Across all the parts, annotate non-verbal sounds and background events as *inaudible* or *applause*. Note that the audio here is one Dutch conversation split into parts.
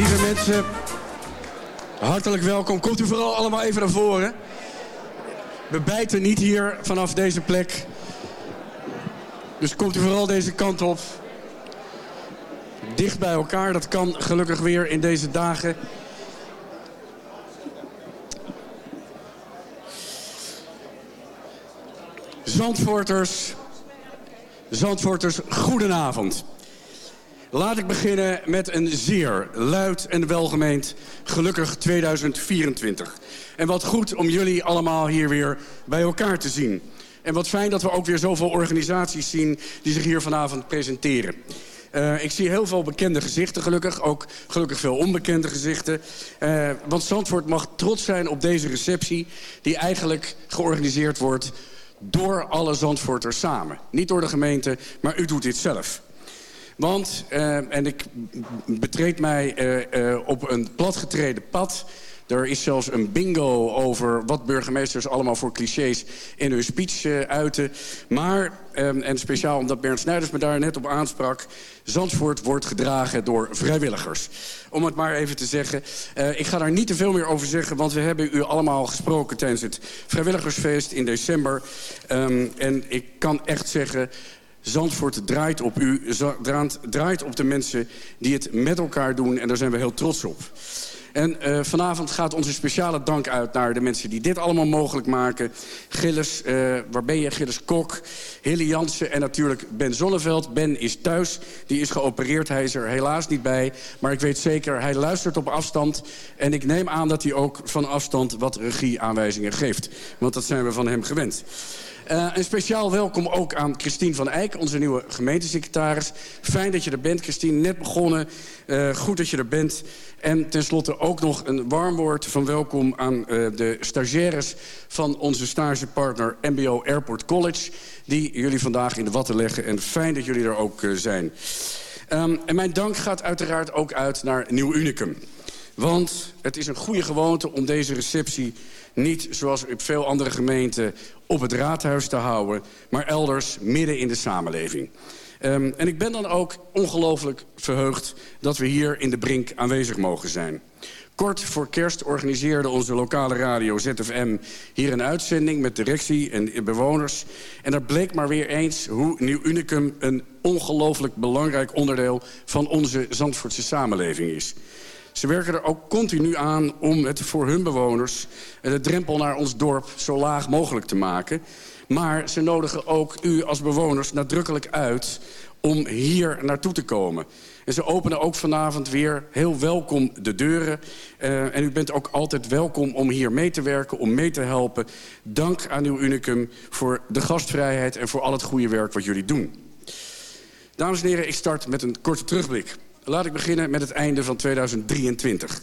lieve mensen. Hartelijk welkom. Komt u vooral allemaal even naar voren. We bijten niet hier vanaf deze plek. Dus komt u vooral deze kant op. Dicht bij elkaar, dat kan gelukkig weer in deze dagen. Zandvoorters, Zandvoorters, goedenavond. Laat ik beginnen met een zeer luid en welgemeend gelukkig 2024. En wat goed om jullie allemaal hier weer bij elkaar te zien. En wat fijn dat we ook weer zoveel organisaties zien die zich hier vanavond presenteren. Uh, ik zie heel veel bekende gezichten gelukkig. Ook gelukkig veel onbekende gezichten. Uh, want Zandvoort mag trots zijn op deze receptie... die eigenlijk georganiseerd wordt door alle Zandvoorters samen. Niet door de gemeente, maar u doet dit zelf. Want, uh, en ik betreed mij uh, uh, op een platgetreden pad... Er is zelfs een bingo over wat burgemeesters allemaal voor clichés in hun speech uiten. Maar, um, en speciaal omdat Bernd Snijders me daar net op aansprak... Zandvoort wordt gedragen door vrijwilligers. Om het maar even te zeggen. Ik ga daar niet te veel meer over zeggen... want we hebben u allemaal gesproken tijdens het vrijwilligersfeest in december. Um, en ik kan echt zeggen... Zandvoort draait op u, draait op de mensen die het met elkaar doen. En daar zijn we heel trots op. En uh, vanavond gaat onze speciale dank uit naar de mensen die dit allemaal mogelijk maken. Gilles, uh, waar ben je? Gilles Kok, Hilly Jansen en natuurlijk Ben Zonneveld. Ben is thuis, die is geopereerd, hij is er helaas niet bij. Maar ik weet zeker, hij luistert op afstand. En ik neem aan dat hij ook van afstand wat regieaanwijzingen geeft. Want dat zijn we van hem gewend. Uh, een speciaal welkom ook aan Christine van Eyck, onze nieuwe gemeentesecretaris. Fijn dat je er bent, Christine. Net begonnen. Uh, goed dat je er bent. En tenslotte ook nog een warm woord van welkom aan uh, de stagiaires... van onze stagepartner MBO Airport College... die jullie vandaag in de watten leggen. En fijn dat jullie er ook zijn. Um, en mijn dank gaat uiteraard ook uit naar Nieuw Unicum. Want het is een goede gewoonte om deze receptie niet zoals op veel andere gemeenten op het raadhuis te houden... maar elders midden in de samenleving. Um, en ik ben dan ook ongelooflijk verheugd dat we hier in de Brink aanwezig mogen zijn. Kort voor kerst organiseerde onze lokale radio ZFM hier een uitzending met directie en bewoners. En er bleek maar weer eens hoe Nieuw Unicum een ongelooflijk belangrijk onderdeel van onze Zandvoortse samenleving is. Ze werken er ook continu aan om het voor hun bewoners... de drempel naar ons dorp zo laag mogelijk te maken. Maar ze nodigen ook u als bewoners nadrukkelijk uit om hier naartoe te komen. En ze openen ook vanavond weer heel welkom de deuren. Uh, en u bent ook altijd welkom om hier mee te werken, om mee te helpen. Dank aan uw Unicum voor de gastvrijheid en voor al het goede werk wat jullie doen. Dames en heren, ik start met een korte terugblik. Laat ik beginnen met het einde van 2023.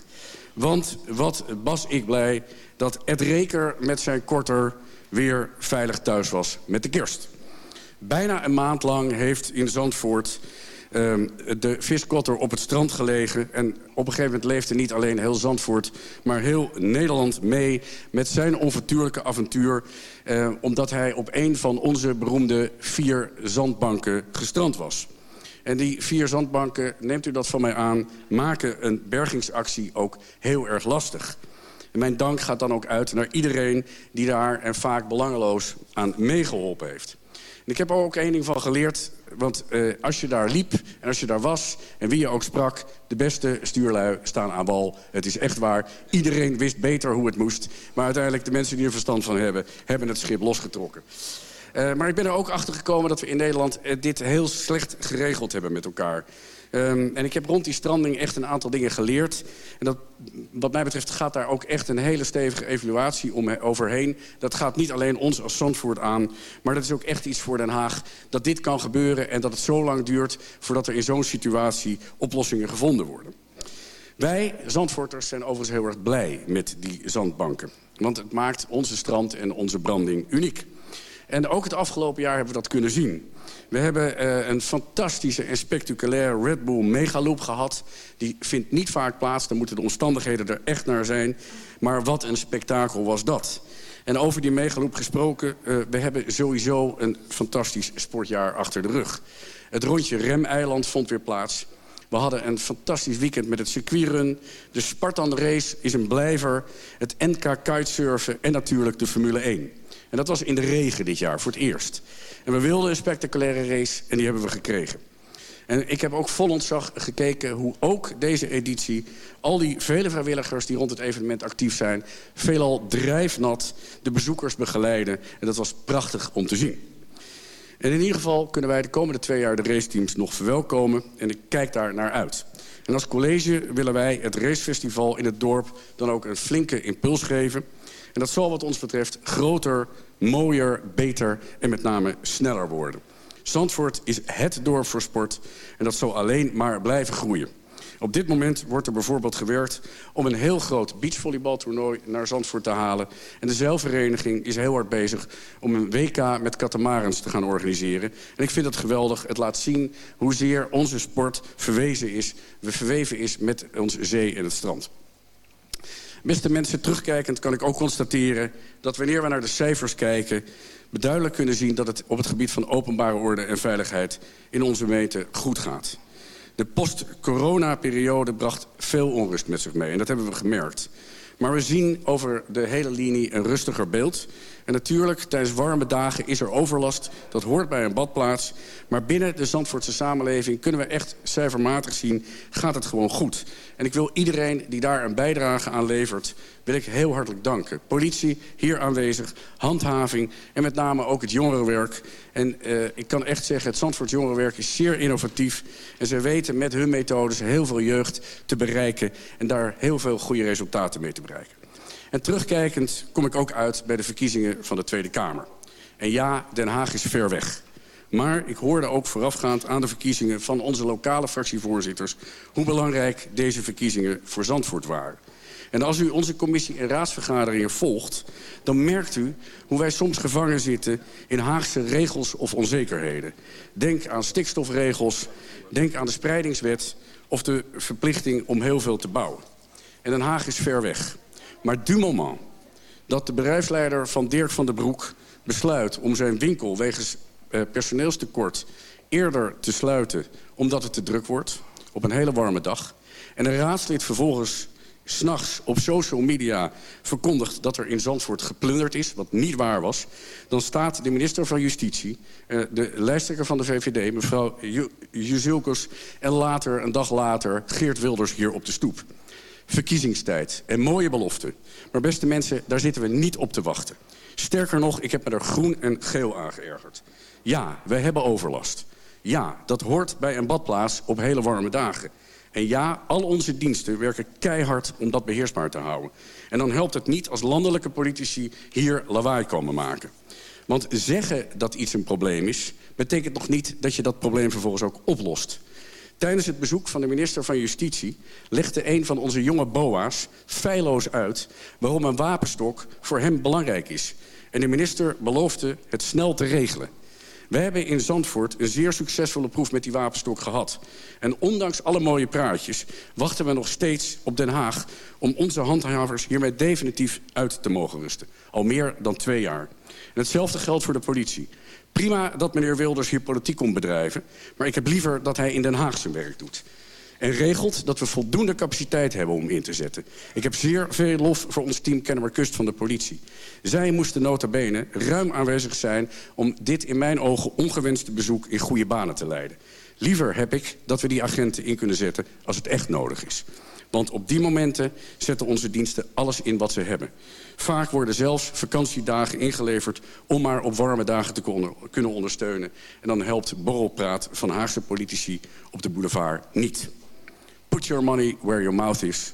Want wat was ik blij dat Ed Reker met zijn korter weer veilig thuis was met de kerst. Bijna een maand lang heeft in Zandvoort uh, de viskotter op het strand gelegen. En op een gegeven moment leefde niet alleen heel Zandvoort... maar heel Nederland mee met zijn onvertuurlijke avontuur... Uh, omdat hij op een van onze beroemde vier zandbanken gestrand was. En die vier zandbanken, neemt u dat van mij aan... maken een bergingsactie ook heel erg lastig. En mijn dank gaat dan ook uit naar iedereen die daar en vaak belangeloos aan meegeholpen heeft. En ik heb er ook één ding van geleerd. Want uh, als je daar liep en als je daar was en wie je ook sprak... de beste stuurlui staan aan wal. Het is echt waar. Iedereen wist beter hoe het moest. Maar uiteindelijk de mensen die er verstand van hebben... hebben het schip losgetrokken. Uh, maar ik ben er ook achter gekomen dat we in Nederland uh, dit heel slecht geregeld hebben met elkaar. Um, en ik heb rond die stranding echt een aantal dingen geleerd. En dat, wat mij betreft gaat daar ook echt een hele stevige evaluatie om, overheen. Dat gaat niet alleen ons als Zandvoort aan, maar dat is ook echt iets voor Den Haag. Dat dit kan gebeuren en dat het zo lang duurt voordat er in zo'n situatie oplossingen gevonden worden. Wij, Zandvoorters, zijn overigens heel erg blij met die zandbanken. Want het maakt onze strand en onze branding uniek. En ook het afgelopen jaar hebben we dat kunnen zien. We hebben uh, een fantastische en spectaculaire Red Bull Megaloop gehad. Die vindt niet vaak plaats, dan moeten de omstandigheden er echt naar zijn. Maar wat een spektakel was dat. En over die Megaloop gesproken, uh, we hebben sowieso een fantastisch sportjaar achter de rug. Het rondje Remeiland vond weer plaats. We hadden een fantastisch weekend met het circuitrun. De Spartan Race is een blijver. Het NK kitesurfen en natuurlijk de Formule 1. En dat was in de regen dit jaar, voor het eerst. En we wilden een spectaculaire race en die hebben we gekregen. En ik heb ook vol ontzag gekeken hoe ook deze editie... al die vele vrijwilligers die rond het evenement actief zijn... veelal drijfnat de bezoekers begeleiden. En dat was prachtig om te zien. En in ieder geval kunnen wij de komende twee jaar de raceteams nog verwelkomen. En ik kijk daar naar uit. En als college willen wij het racefestival in het dorp dan ook een flinke impuls geven. En dat zal wat ons betreft groter, mooier, beter en met name sneller worden. Zandvoort is het dorp voor sport en dat zal alleen maar blijven groeien. Op dit moment wordt er bijvoorbeeld gewerkt om een heel groot beachvolleybaltoernooi naar Zandvoort te halen. En de zeilvereniging is heel hard bezig om een WK met katamarans te gaan organiseren. En ik vind het geweldig. Het laat zien hoezeer onze sport verwezen is, verweven is met onze zee en het strand. Beste mensen, terugkijkend kan ik ook constateren... dat wanneer we naar de cijfers kijken... we duidelijk kunnen zien dat het op het gebied van openbare orde en veiligheid... in onze meten goed gaat. De post-corona-periode bracht veel onrust met zich mee. En dat hebben we gemerkt. Maar we zien over de hele linie een rustiger beeld. En natuurlijk, tijdens warme dagen is er overlast. Dat hoort bij een badplaats. Maar binnen de Zandvoortse samenleving kunnen we echt cijfermatig zien... gaat het gewoon goed. En ik wil iedereen die daar een bijdrage aan levert... wil ik heel hartelijk danken. Politie, hier aanwezig, handhaving en met name ook het jongerenwerk. En uh, ik kan echt zeggen, het Zandvoort jongerenwerk is zeer innovatief. En ze weten met hun methodes heel veel jeugd te bereiken... en daar heel veel goede resultaten mee te bereiken. En terugkijkend kom ik ook uit bij de verkiezingen van de Tweede Kamer. En ja, Den Haag is ver weg. Maar ik hoorde ook voorafgaand aan de verkiezingen van onze lokale fractievoorzitters... hoe belangrijk deze verkiezingen voor Zandvoort waren. En als u onze commissie- en raadsvergaderingen volgt... dan merkt u hoe wij soms gevangen zitten in Haagse regels of onzekerheden. Denk aan stikstofregels, denk aan de spreidingswet... of de verplichting om heel veel te bouwen. En Den Haag is ver weg. Maar du moment dat de bedrijfsleider van Dirk van den Broek besluit... om zijn winkel wegens eh, personeelstekort eerder te sluiten... omdat het te druk wordt, op een hele warme dag... en een raadslid vervolgens s'nachts op social media verkondigt... dat er in Zandvoort geplunderd is, wat niet waar was... dan staat de minister van Justitie, eh, de lijsttrekker van de VVD... mevrouw Juzilkus en later, een dag later, Geert Wilders hier op de stoep verkiezingstijd en mooie beloften. Maar beste mensen, daar zitten we niet op te wachten. Sterker nog, ik heb me er groen en geel aan geërgerd. Ja, we hebben overlast. Ja, dat hoort bij een badplaats op hele warme dagen. En ja, al onze diensten werken keihard om dat beheersbaar te houden. En dan helpt het niet als landelijke politici hier lawaai komen maken. Want zeggen dat iets een probleem is... betekent nog niet dat je dat probleem vervolgens ook oplost. Tijdens het bezoek van de minister van Justitie... legde een van onze jonge boa's feilloos uit... waarom een wapenstok voor hem belangrijk is. En de minister beloofde het snel te regelen. We hebben in Zandvoort een zeer succesvolle proef met die wapenstok gehad. En ondanks alle mooie praatjes wachten we nog steeds op Den Haag... om onze handhavers hiermee definitief uit te mogen rusten. Al meer dan twee jaar. En hetzelfde geldt voor de politie. Prima dat meneer Wilders hier politiek komt bedrijven... maar ik heb liever dat hij in Den Haag zijn werk doet. En regelt dat we voldoende capaciteit hebben om in te zetten. Ik heb zeer veel lof voor ons team Kennemer Kust van de politie. Zij moesten nota bene ruim aanwezig zijn... om dit in mijn ogen ongewenste bezoek in goede banen te leiden. Liever heb ik dat we die agenten in kunnen zetten als het echt nodig is. Want op die momenten zetten onze diensten alles in wat ze hebben. Vaak worden zelfs vakantiedagen ingeleverd... om maar op warme dagen te kunnen ondersteunen. En dan helpt borrelpraat van Haagse politici op de boulevard niet. Put your money where your mouth is.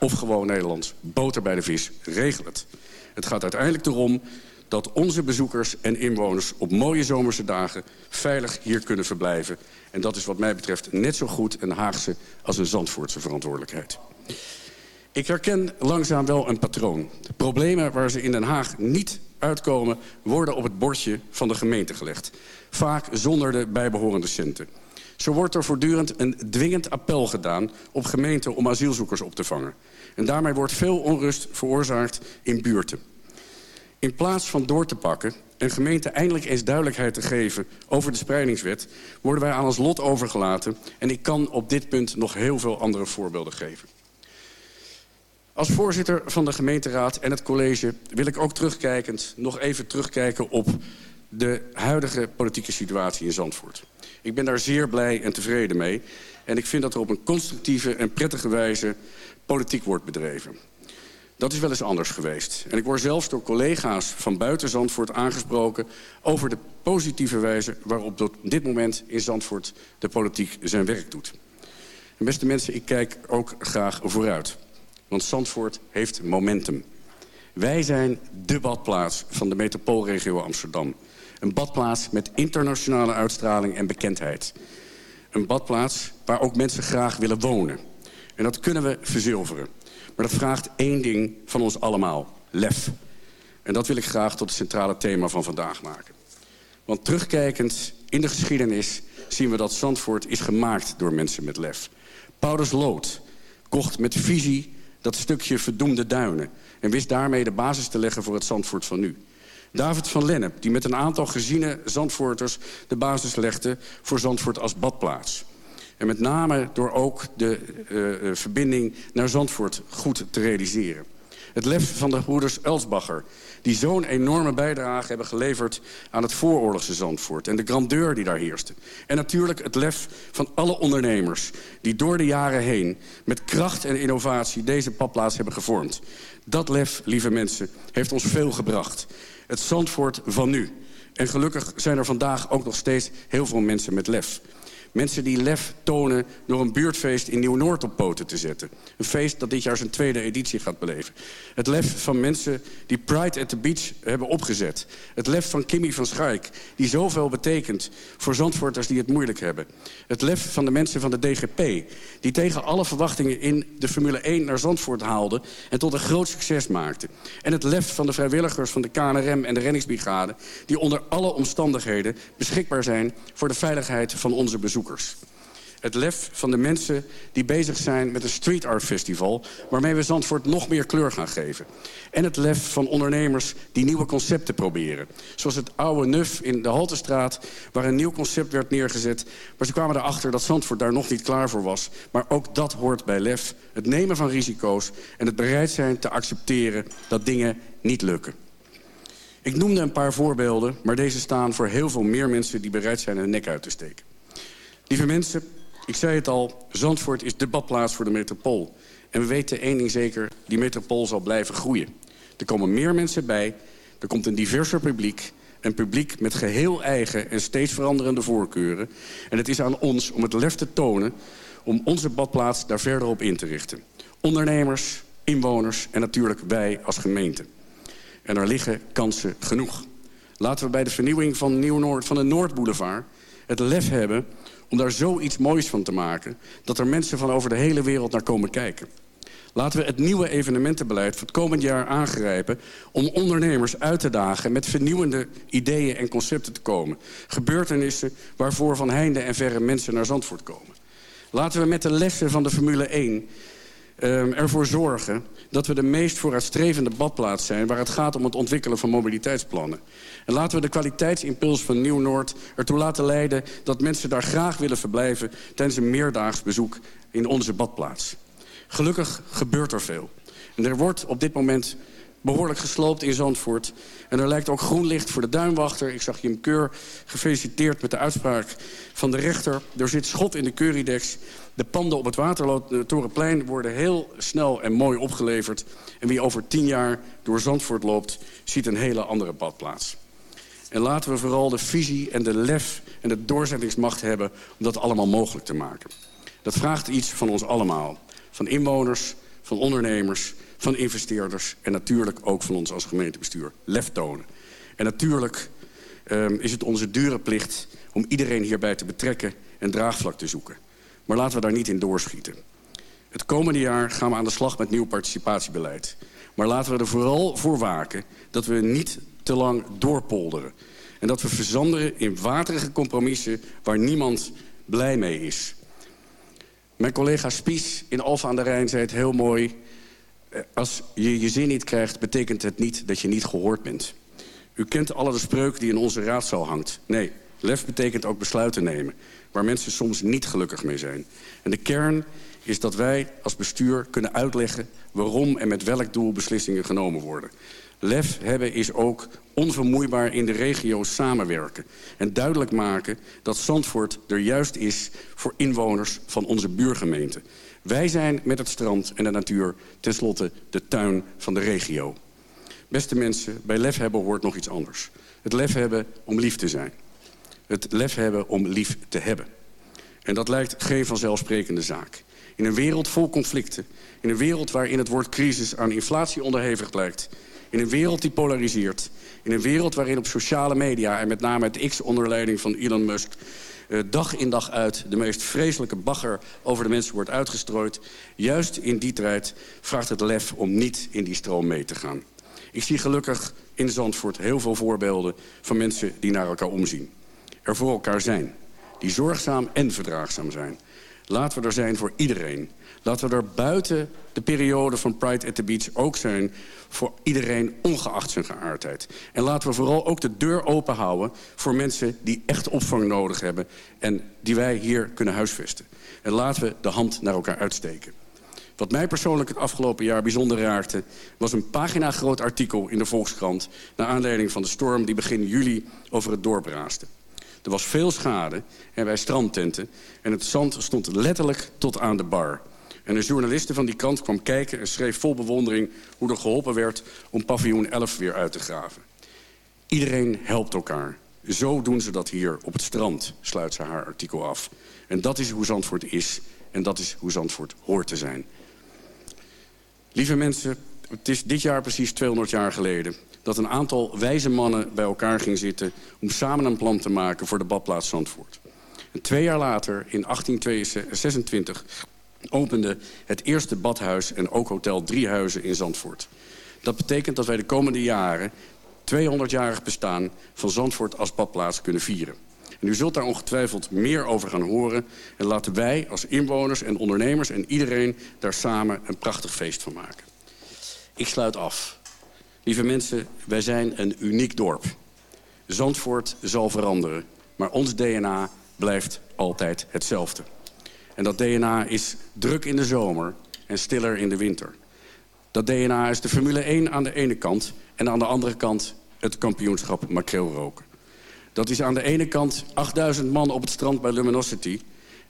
Of gewoon Nederlands, boter bij de vis, regel het. Het gaat uiteindelijk erom dat onze bezoekers en inwoners op mooie zomerse dagen veilig hier kunnen verblijven. En dat is wat mij betreft net zo goed een Haagse als een Zandvoortse verantwoordelijkheid. Ik herken langzaam wel een patroon. Problemen waar ze in Den Haag niet uitkomen... worden op het bordje van de gemeente gelegd. Vaak zonder de bijbehorende centen. Zo wordt er voortdurend een dwingend appel gedaan op gemeenten om asielzoekers op te vangen. En daarmee wordt veel onrust veroorzaakt in buurten. In plaats van door te pakken een gemeente eindelijk eens duidelijkheid te geven over de spreidingswet... worden wij aan ons lot overgelaten. En ik kan op dit punt nog heel veel andere voorbeelden geven. Als voorzitter van de gemeenteraad en het college wil ik ook terugkijkend... nog even terugkijken op de huidige politieke situatie in Zandvoort. Ik ben daar zeer blij en tevreden mee. En ik vind dat er op een constructieve en prettige wijze politiek wordt bedreven. Dat is wel eens anders geweest. En ik word zelfs door collega's van buiten Zandvoort aangesproken... over de positieve wijze waarop op dit moment in Zandvoort de politiek zijn werk doet. En beste mensen, ik kijk ook graag vooruit. Want Zandvoort heeft momentum. Wij zijn de badplaats van de metropoolregio Amsterdam. Een badplaats met internationale uitstraling en bekendheid. Een badplaats waar ook mensen graag willen wonen. En dat kunnen we verzilveren. Maar dat vraagt één ding van ons allemaal. Lef. En dat wil ik graag tot het centrale thema van vandaag maken. Want terugkijkend in de geschiedenis zien we dat Zandvoort is gemaakt door mensen met lef. Paulus Lood kocht met visie dat stukje verdoemde duinen... en wist daarmee de basis te leggen voor het Zandvoort van nu. David van Lennep, die met een aantal geziene Zandvoorters... de basis legde voor Zandvoort als badplaats. En met name door ook de uh, verbinding naar Zandvoort goed te realiseren. Het lef van de broeders Elsbacher... die zo'n enorme bijdrage hebben geleverd aan het vooroorlogse Zandvoort... en de grandeur die daar heerste. En natuurlijk het lef van alle ondernemers... die door de jaren heen met kracht en innovatie deze padplaats hebben gevormd. Dat lef, lieve mensen, heeft ons veel gebracht. Het Zandvoort van nu. En gelukkig zijn er vandaag ook nog steeds heel veel mensen met lef. Mensen die lef tonen door een buurtfeest in Nieuw-Noord op poten te zetten. Een feest dat dit jaar zijn tweede editie gaat beleven. Het lef van mensen die Pride at the Beach hebben opgezet. Het lef van Kimmy van Schaik, die zoveel betekent voor Zandvoorters die het moeilijk hebben. Het lef van de mensen van de DGP, die tegen alle verwachtingen in de Formule 1 naar Zandvoort haalden... en tot een groot succes maakten. En het lef van de vrijwilligers van de KNRM en de reddingsbrigade... die onder alle omstandigheden beschikbaar zijn voor de veiligheid van onze bezoekers. Het lef van de mensen die bezig zijn met een street art festival... waarmee we Zandvoort nog meer kleur gaan geven. En het lef van ondernemers die nieuwe concepten proberen. Zoals het oude Nuf in de Haltestraat, waar een nieuw concept werd neergezet. Maar ze kwamen erachter dat Zandvoort daar nog niet klaar voor was. Maar ook dat hoort bij lef. Het nemen van risico's en het bereid zijn te accepteren dat dingen niet lukken. Ik noemde een paar voorbeelden, maar deze staan voor heel veel meer mensen... die bereid zijn een nek uit te steken. Lieve mensen, ik zei het al, Zandvoort is de badplaats voor de metropool. En we weten één ding zeker, die metropool zal blijven groeien. Er komen meer mensen bij, er komt een diverser publiek... een publiek met geheel eigen en steeds veranderende voorkeuren. En het is aan ons om het lef te tonen... om onze badplaats daar verder op in te richten. Ondernemers, inwoners en natuurlijk wij als gemeente. En er liggen kansen genoeg. Laten we bij de vernieuwing van, Nieuw-Noord, van de Noordboulevard het lef hebben om daar zoiets moois van te maken... dat er mensen van over de hele wereld naar komen kijken. Laten we het nieuwe evenementenbeleid voor het komend jaar aangrijpen... om ondernemers uit te dagen met vernieuwende ideeën en concepten te komen. Gebeurtenissen waarvoor van heinde en verre mensen naar Zandvoort komen. Laten we met de lessen van de Formule 1 um, ervoor zorgen dat we de meest vooruitstrevende badplaats zijn... waar het gaat om het ontwikkelen van mobiliteitsplannen. En laten we de kwaliteitsimpuls van Nieuw-Noord ertoe laten leiden... dat mensen daar graag willen verblijven tijdens een meerdaags bezoek in onze badplaats. Gelukkig gebeurt er veel. Er wordt op dit moment behoorlijk gesloopt in Zandvoort. En er lijkt ook groen licht voor de duinwachter. Ik zag Jim Keur gefeliciteerd met de uitspraak van de rechter. Er zit schot in de Keuridex. De panden op het Watertorenplein worden heel snel en mooi opgeleverd. En wie over tien jaar door Zandvoort loopt, ziet een hele andere badplaats. En laten we vooral de visie en de lef en de doorzettingsmacht hebben... om dat allemaal mogelijk te maken. Dat vraagt iets van ons allemaal. Van inwoners, van ondernemers, van investeerders... en natuurlijk ook van ons als gemeentebestuur. Lef tonen. En natuurlijk um, is het onze dure plicht om iedereen hierbij te betrekken... en draagvlak te zoeken. Maar laten we daar niet in doorschieten. Het komende jaar gaan we aan de slag met nieuw participatiebeleid. Maar laten we er vooral voor waken dat we niet te lang doorpolderen. En dat we verzanderen in waterige compromissen waar niemand blij mee is. Mijn collega Spies in Alfa aan de Rijn zei het heel mooi... Eh, als je je zin niet krijgt, betekent het niet dat je niet gehoord bent. U kent alle de spreuk die in onze raadzaal hangt. Nee, lef betekent ook besluiten nemen... waar mensen soms niet gelukkig mee zijn. En de kern is dat wij als bestuur kunnen uitleggen... waarom en met welk doel beslissingen genomen worden. Lef hebben is ook onvermoeibaar in de regio's samenwerken... en duidelijk maken dat Zandvoort er juist is voor inwoners van onze buurgemeente. Wij zijn met het strand en de natuur tenslotte de tuin van de regio. Beste mensen, bij lef hebben hoort nog iets anders. Het lef hebben om lief te zijn. Het lef hebben om lief te hebben. En dat lijkt geen vanzelfsprekende zaak. In een wereld vol conflicten, in een wereld waarin het woord crisis aan inflatie onderhevig lijkt... in een wereld die polariseert, in een wereld waarin op sociale media... en met name het X onder leiding van Elon Musk... Uh, dag in dag uit de meest vreselijke bagger over de mensen wordt uitgestrooid... juist in die tijd vraagt het lef om niet in die stroom mee te gaan. Ik zie gelukkig in Zandvoort heel veel voorbeelden van mensen die naar elkaar omzien. Er voor elkaar zijn. Die zorgzaam en verdraagzaam zijn. Laten we er zijn voor iedereen. Laten we er buiten de periode van Pride at the Beach ook zijn... voor iedereen, ongeacht zijn geaardheid. En laten we vooral ook de deur open houden... voor mensen die echt opvang nodig hebben... en die wij hier kunnen huisvesten. En laten we de hand naar elkaar uitsteken. Wat mij persoonlijk het afgelopen jaar bijzonder raakte... was een pagina groot artikel in de Volkskrant... naar aanleiding van de storm die begin juli over het dorp raasde. Er was veel schade en bij strandtenten... en het zand stond letterlijk tot aan de bar. En een journaliste van die krant kwam kijken en schreef vol bewondering... hoe er geholpen werd om paviljoen 11 weer uit te graven. Iedereen helpt elkaar. Zo doen ze dat hier op het strand, sluit ze haar artikel af. En dat is hoe Zandvoort is en dat is hoe Zandvoort hoort te zijn. Lieve mensen, het is dit jaar precies 200 jaar geleden... dat een aantal wijze mannen bij elkaar ging zitten... om samen een plan te maken voor de badplaats Zandvoort. En twee jaar later, in 1826, opende het eerste badhuis... en ook Hotel Driehuizen in Zandvoort. Dat betekent dat wij de komende jaren 200-jarig bestaan van Zandvoort als badplaats kunnen vieren. En u zult daar ongetwijfeld meer over gaan horen. En laten wij als inwoners en ondernemers en iedereen daar samen een prachtig feest van maken. Ik sluit af. Lieve mensen, wij zijn een uniek dorp. Zandvoort zal veranderen, maar ons DNA blijft altijd hetzelfde. En dat DNA is druk in de zomer en stiller in de winter. Dat DNA is de Formule 1 aan de ene kant... en aan de andere kant het kampioenschap makreelroken. Dat is aan de ene kant 8000 man op het strand bij Luminosity...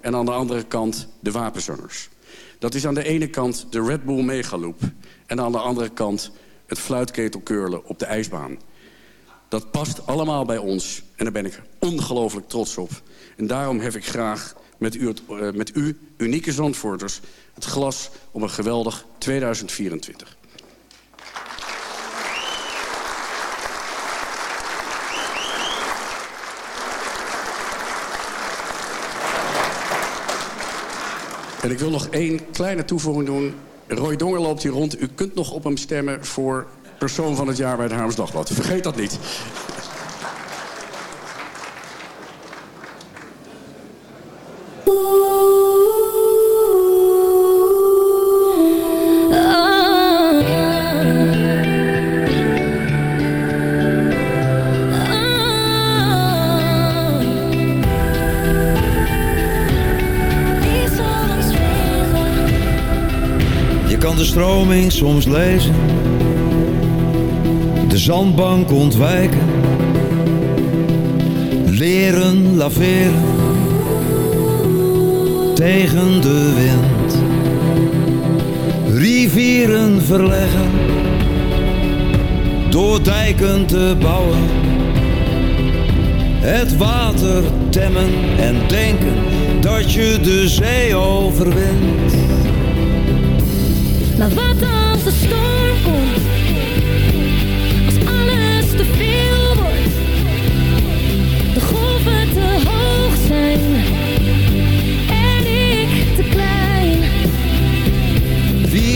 en aan de andere kant de wapenzangers. Dat is aan de ene kant de Red Bull Megaloop... en aan de andere kant het fluitketelkeurlen op de ijsbaan. Dat past allemaal bij ons en daar ben ik ongelooflijk trots op. En daarom heb ik graag met u, uh, met u unieke Zandvoorters... het glas op een geweldig 2024. En ik wil nog één kleine toevoeging doen. Roy Donger loopt hier rond. U kunt nog op hem stemmen voor persoon van het jaar bij het Haams Dagblad. Vergeet dat niet. Stroming soms lezen, de zandbank ontwijken, leren laveren tegen de wind, rivieren verleggen, door dijken te bouwen, het water temmen en denken dat je de zee overwint. Maar wat als de storm komt?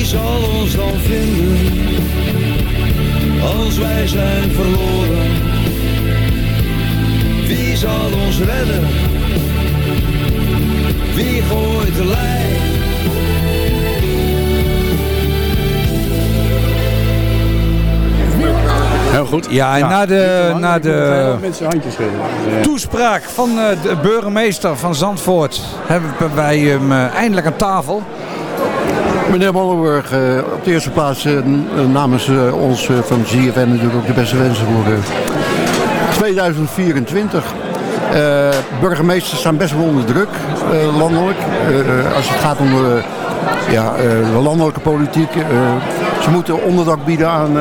Zal ons dan vinden als wij zijn verloren? Wie zal ons redden? Wie gooit de lijn? Heel goed. Ja, en na de, na de Mensen handjes schudden. toespraak van eh, de burgemeester van Zandvoort hebben wij hem eh, eindelijk aan tafel. Meneer Mollenburg, eh, op de eerste plaats eh, eh, namens ons van ZFN natuurlijk ook de beste wensen voor eh, 2024. Eh, burgemeesters staan best wel onder druk, landelijk. Als het gaat om de, ja, de landelijke politiek. ze moeten onderdak bieden aan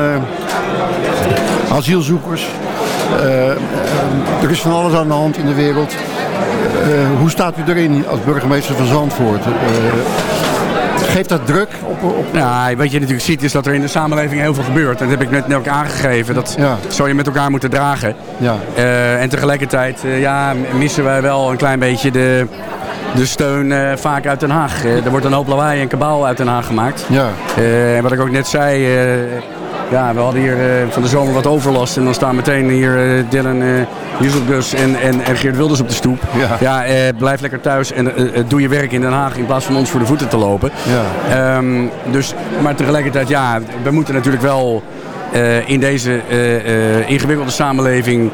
asielzoekers. Er is van alles aan de hand in de wereld. Hoe staat u erin als burgemeester van Zandvoort? Geeft dat druk op, op Ja, wat je natuurlijk ziet is dat er in de samenleving heel veel gebeurt. En dat heb ik net, ook aangegeven. Dat Ja. zou je met elkaar moeten dragen. Ja. Eh, en tegelijkertijd eh, ja, missen wij wel een klein beetje de, de steun eh, vaak uit Den Haag. Er wordt een hoop lawaai en kabaal uit Den Haag gemaakt. Ja. En wat ik ook net zei, ja, we hadden hier eh, van de zomer wat overlast. En dan staan meteen hier eh, Dylan uh, Jusselbus en, en, en Geert Wilders op de stoep. Ja. eh, blijf lekker thuis en eh, eh, doe je werk in Den Haag in plaats van ons voor de voeten te lopen. Ja. Ehm, dus, maar tegelijkertijd, ja, we moeten natuurlijk wel eh, in deze eh, eh, ingewikkelde samenleving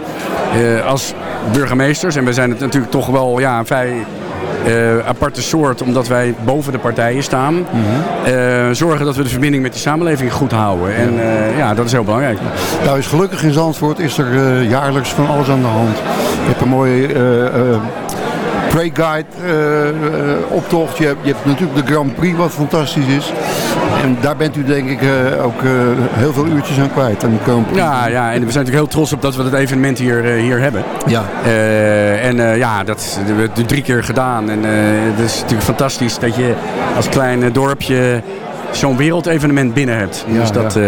eh, als burgemeesters, en we zijn het natuurlijk toch wel ja, vrij eh, aparte soort, omdat wij boven de partijen staan, eh, zorgen dat we de verbinding met die samenleving goed houden. En eh, ja, dat is heel belangrijk. Nou is gelukkig in Zandvoort is er eh, jaarlijks van alles aan de hand. Je hebt een mooie eh, eh, Pray Guide eh, eh, optocht. Je hebt, je hebt natuurlijk de Grand Prix wat fantastisch is. En daar bent u denk ik eh, ook eh, heel veel uurtjes aan kwijt. Aan de. Ja, ja, en we zijn natuurlijk heel trots op dat we dat evenement hier, eh, hier hebben. Ja. En ja, dat hebben we het drie keer gedaan. En het is natuurlijk fantastisch dat je als klein dorpje zo'n wereldevenement binnen hebt. Ja, dus dat, ja.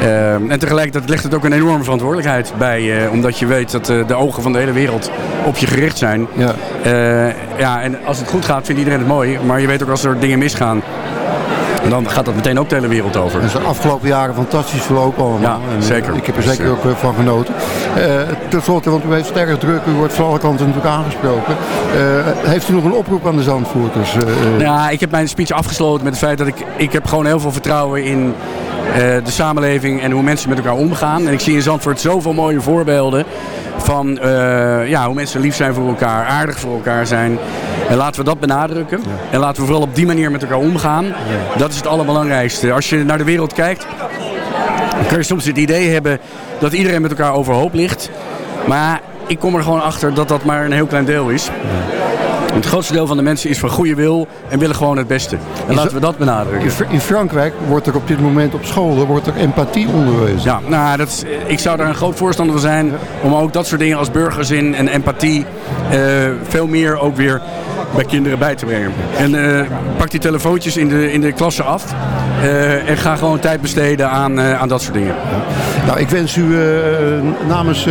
eh, en tegelijkertijd legt het ook een enorme verantwoordelijkheid bij je. Omdat je weet dat de ogen van de hele wereld op je gericht zijn. Ja. Ja, en als het goed gaat, vindt iedereen het mooi. Maar je weet ook als er dingen misgaan. Dan gaat dat meteen ook de hele wereld over. Dat is de afgelopen jaren fantastisch verlopen allemaal. Ja, En, eh, zeker. Ik heb er zeker ook eh, van genoten. Eh ten slotte, want u heeft sterk druk. U wordt van alle kanten natuurlijk aangesproken. Heeft u nog een oproep aan de Zandvoorters? Eh, Ja, ik heb mijn speech afgesloten met het feit dat ik, ik heb gewoon heel veel vertrouwen in de samenleving en hoe mensen met elkaar omgaan. En ik zie in Zandvoort zoveel mooie voorbeelden van eh, ja, hoe mensen lief zijn voor elkaar, aardig voor elkaar zijn. En laten we dat benadrukken. En laten we vooral op die manier met elkaar omgaan. Dat is het allerbelangrijkste. Als je naar de wereld kijkt, kun je soms het idee hebben dat iedereen met elkaar overhoop ligt. Maar ik kom er gewoon achter dat dat maar een heel klein deel is. Het grootste deel van de mensen is van goede wil en willen gewoon het beste. En laten we dat benadrukken. in, Fr- in Frankrijk wordt er op dit moment op scholen wordt er empathie onderwezen. Ja, nou, dat is, ik zou daar een groot voorstander van zijn om ook dat soort dingen als burgerzin en empathie eh, veel meer ook weer bij kinderen bij te brengen. En eh, pak die telefoontjes in de, in de klasse af eh, en ga gewoon tijd besteden aan, aan dat soort dingen. Nou, ik wens u namens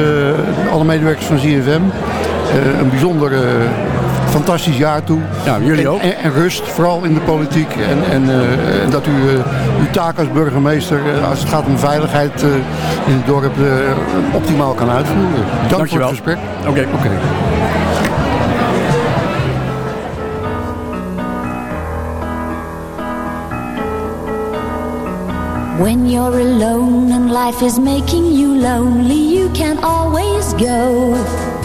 alle medewerkers van ZFM een bijzonder eh, fantastisch jaar toe. Ja, jullie en, ook. En, en rust, vooral in de politiek. En, en, eh, en dat u eh, uw taak als burgemeester, eh, als het gaat om veiligheid eh, in het dorp, eh, optimaal kan uitvoeren. Dank Dankjewel. voor het gesprek. Oké. Oké. When you're alone and life is making you lonely, you can always go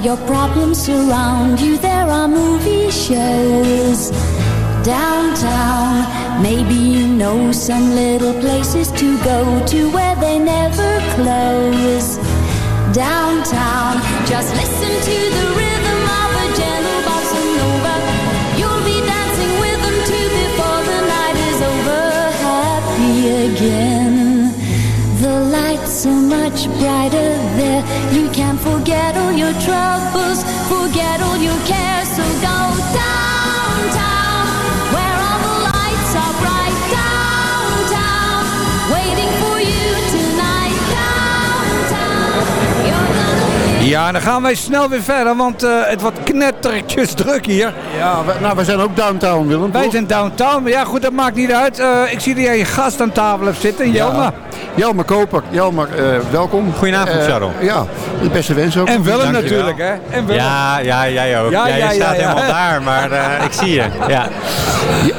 Your problems surround you, there are movie shows downtown. Maybe you know some little places to go to where they never close. Downtown, just listen to the rhythm of a gentle bossa nova. You'll be dancing with them too before the night is over. Happy again. The light's so much brighter there, you can't forget all your troubles, forget all your cares. So go downtown, where all the lights are bright. Downtown, waiting for you tonight. Downtown, you're gonna be. Ja, dan gaan wij snel weer verder, want eh, het wordt knettertjes druk hier. Ja, we, nou, we zijn ook downtown, Willem. Wij toch? zijn downtown, maar ja goed, dat maakt niet uit. Eh, ik zie dat jij je gast aan tafel hebt zitten, Jelma. Jelmer Koper. Jelmer, eh, welkom. Goedenavond, Eh, Sharon. Ja, de beste wens ook. En Willem natuurlijk, hè? En Willem. Ja, ja, jij ook. Ja, Ja, ja, je staat ja, ja. helemaal daar, maar eh, ik zie je. Ja.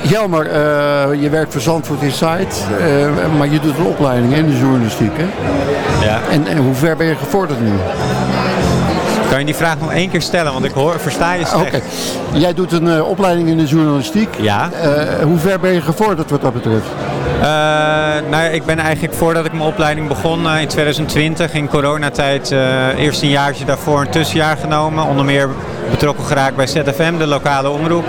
Jelmer, eh, je werkt voor Zandvoort Insight, eh, maar je doet een opleiding in de journalistiek. Hè? Ja. En, en hoe ver ben je gevorderd nu? Kan je die vraag nog één keer stellen, want ik hoor, versta je Oké, slecht. jij doet een eh, opleiding in de journalistiek. Ja. Eh, hoe ver ben je gevorderd wat dat betreft? Eh, nou ik ben eigenlijk voordat ik mijn opleiding begon eh, in 2020, in coronatijd, eh eerst een jaartje daarvoor een tussenjaar genomen. Onder meer betrokken geraakt bij ZFM, de lokale omroep.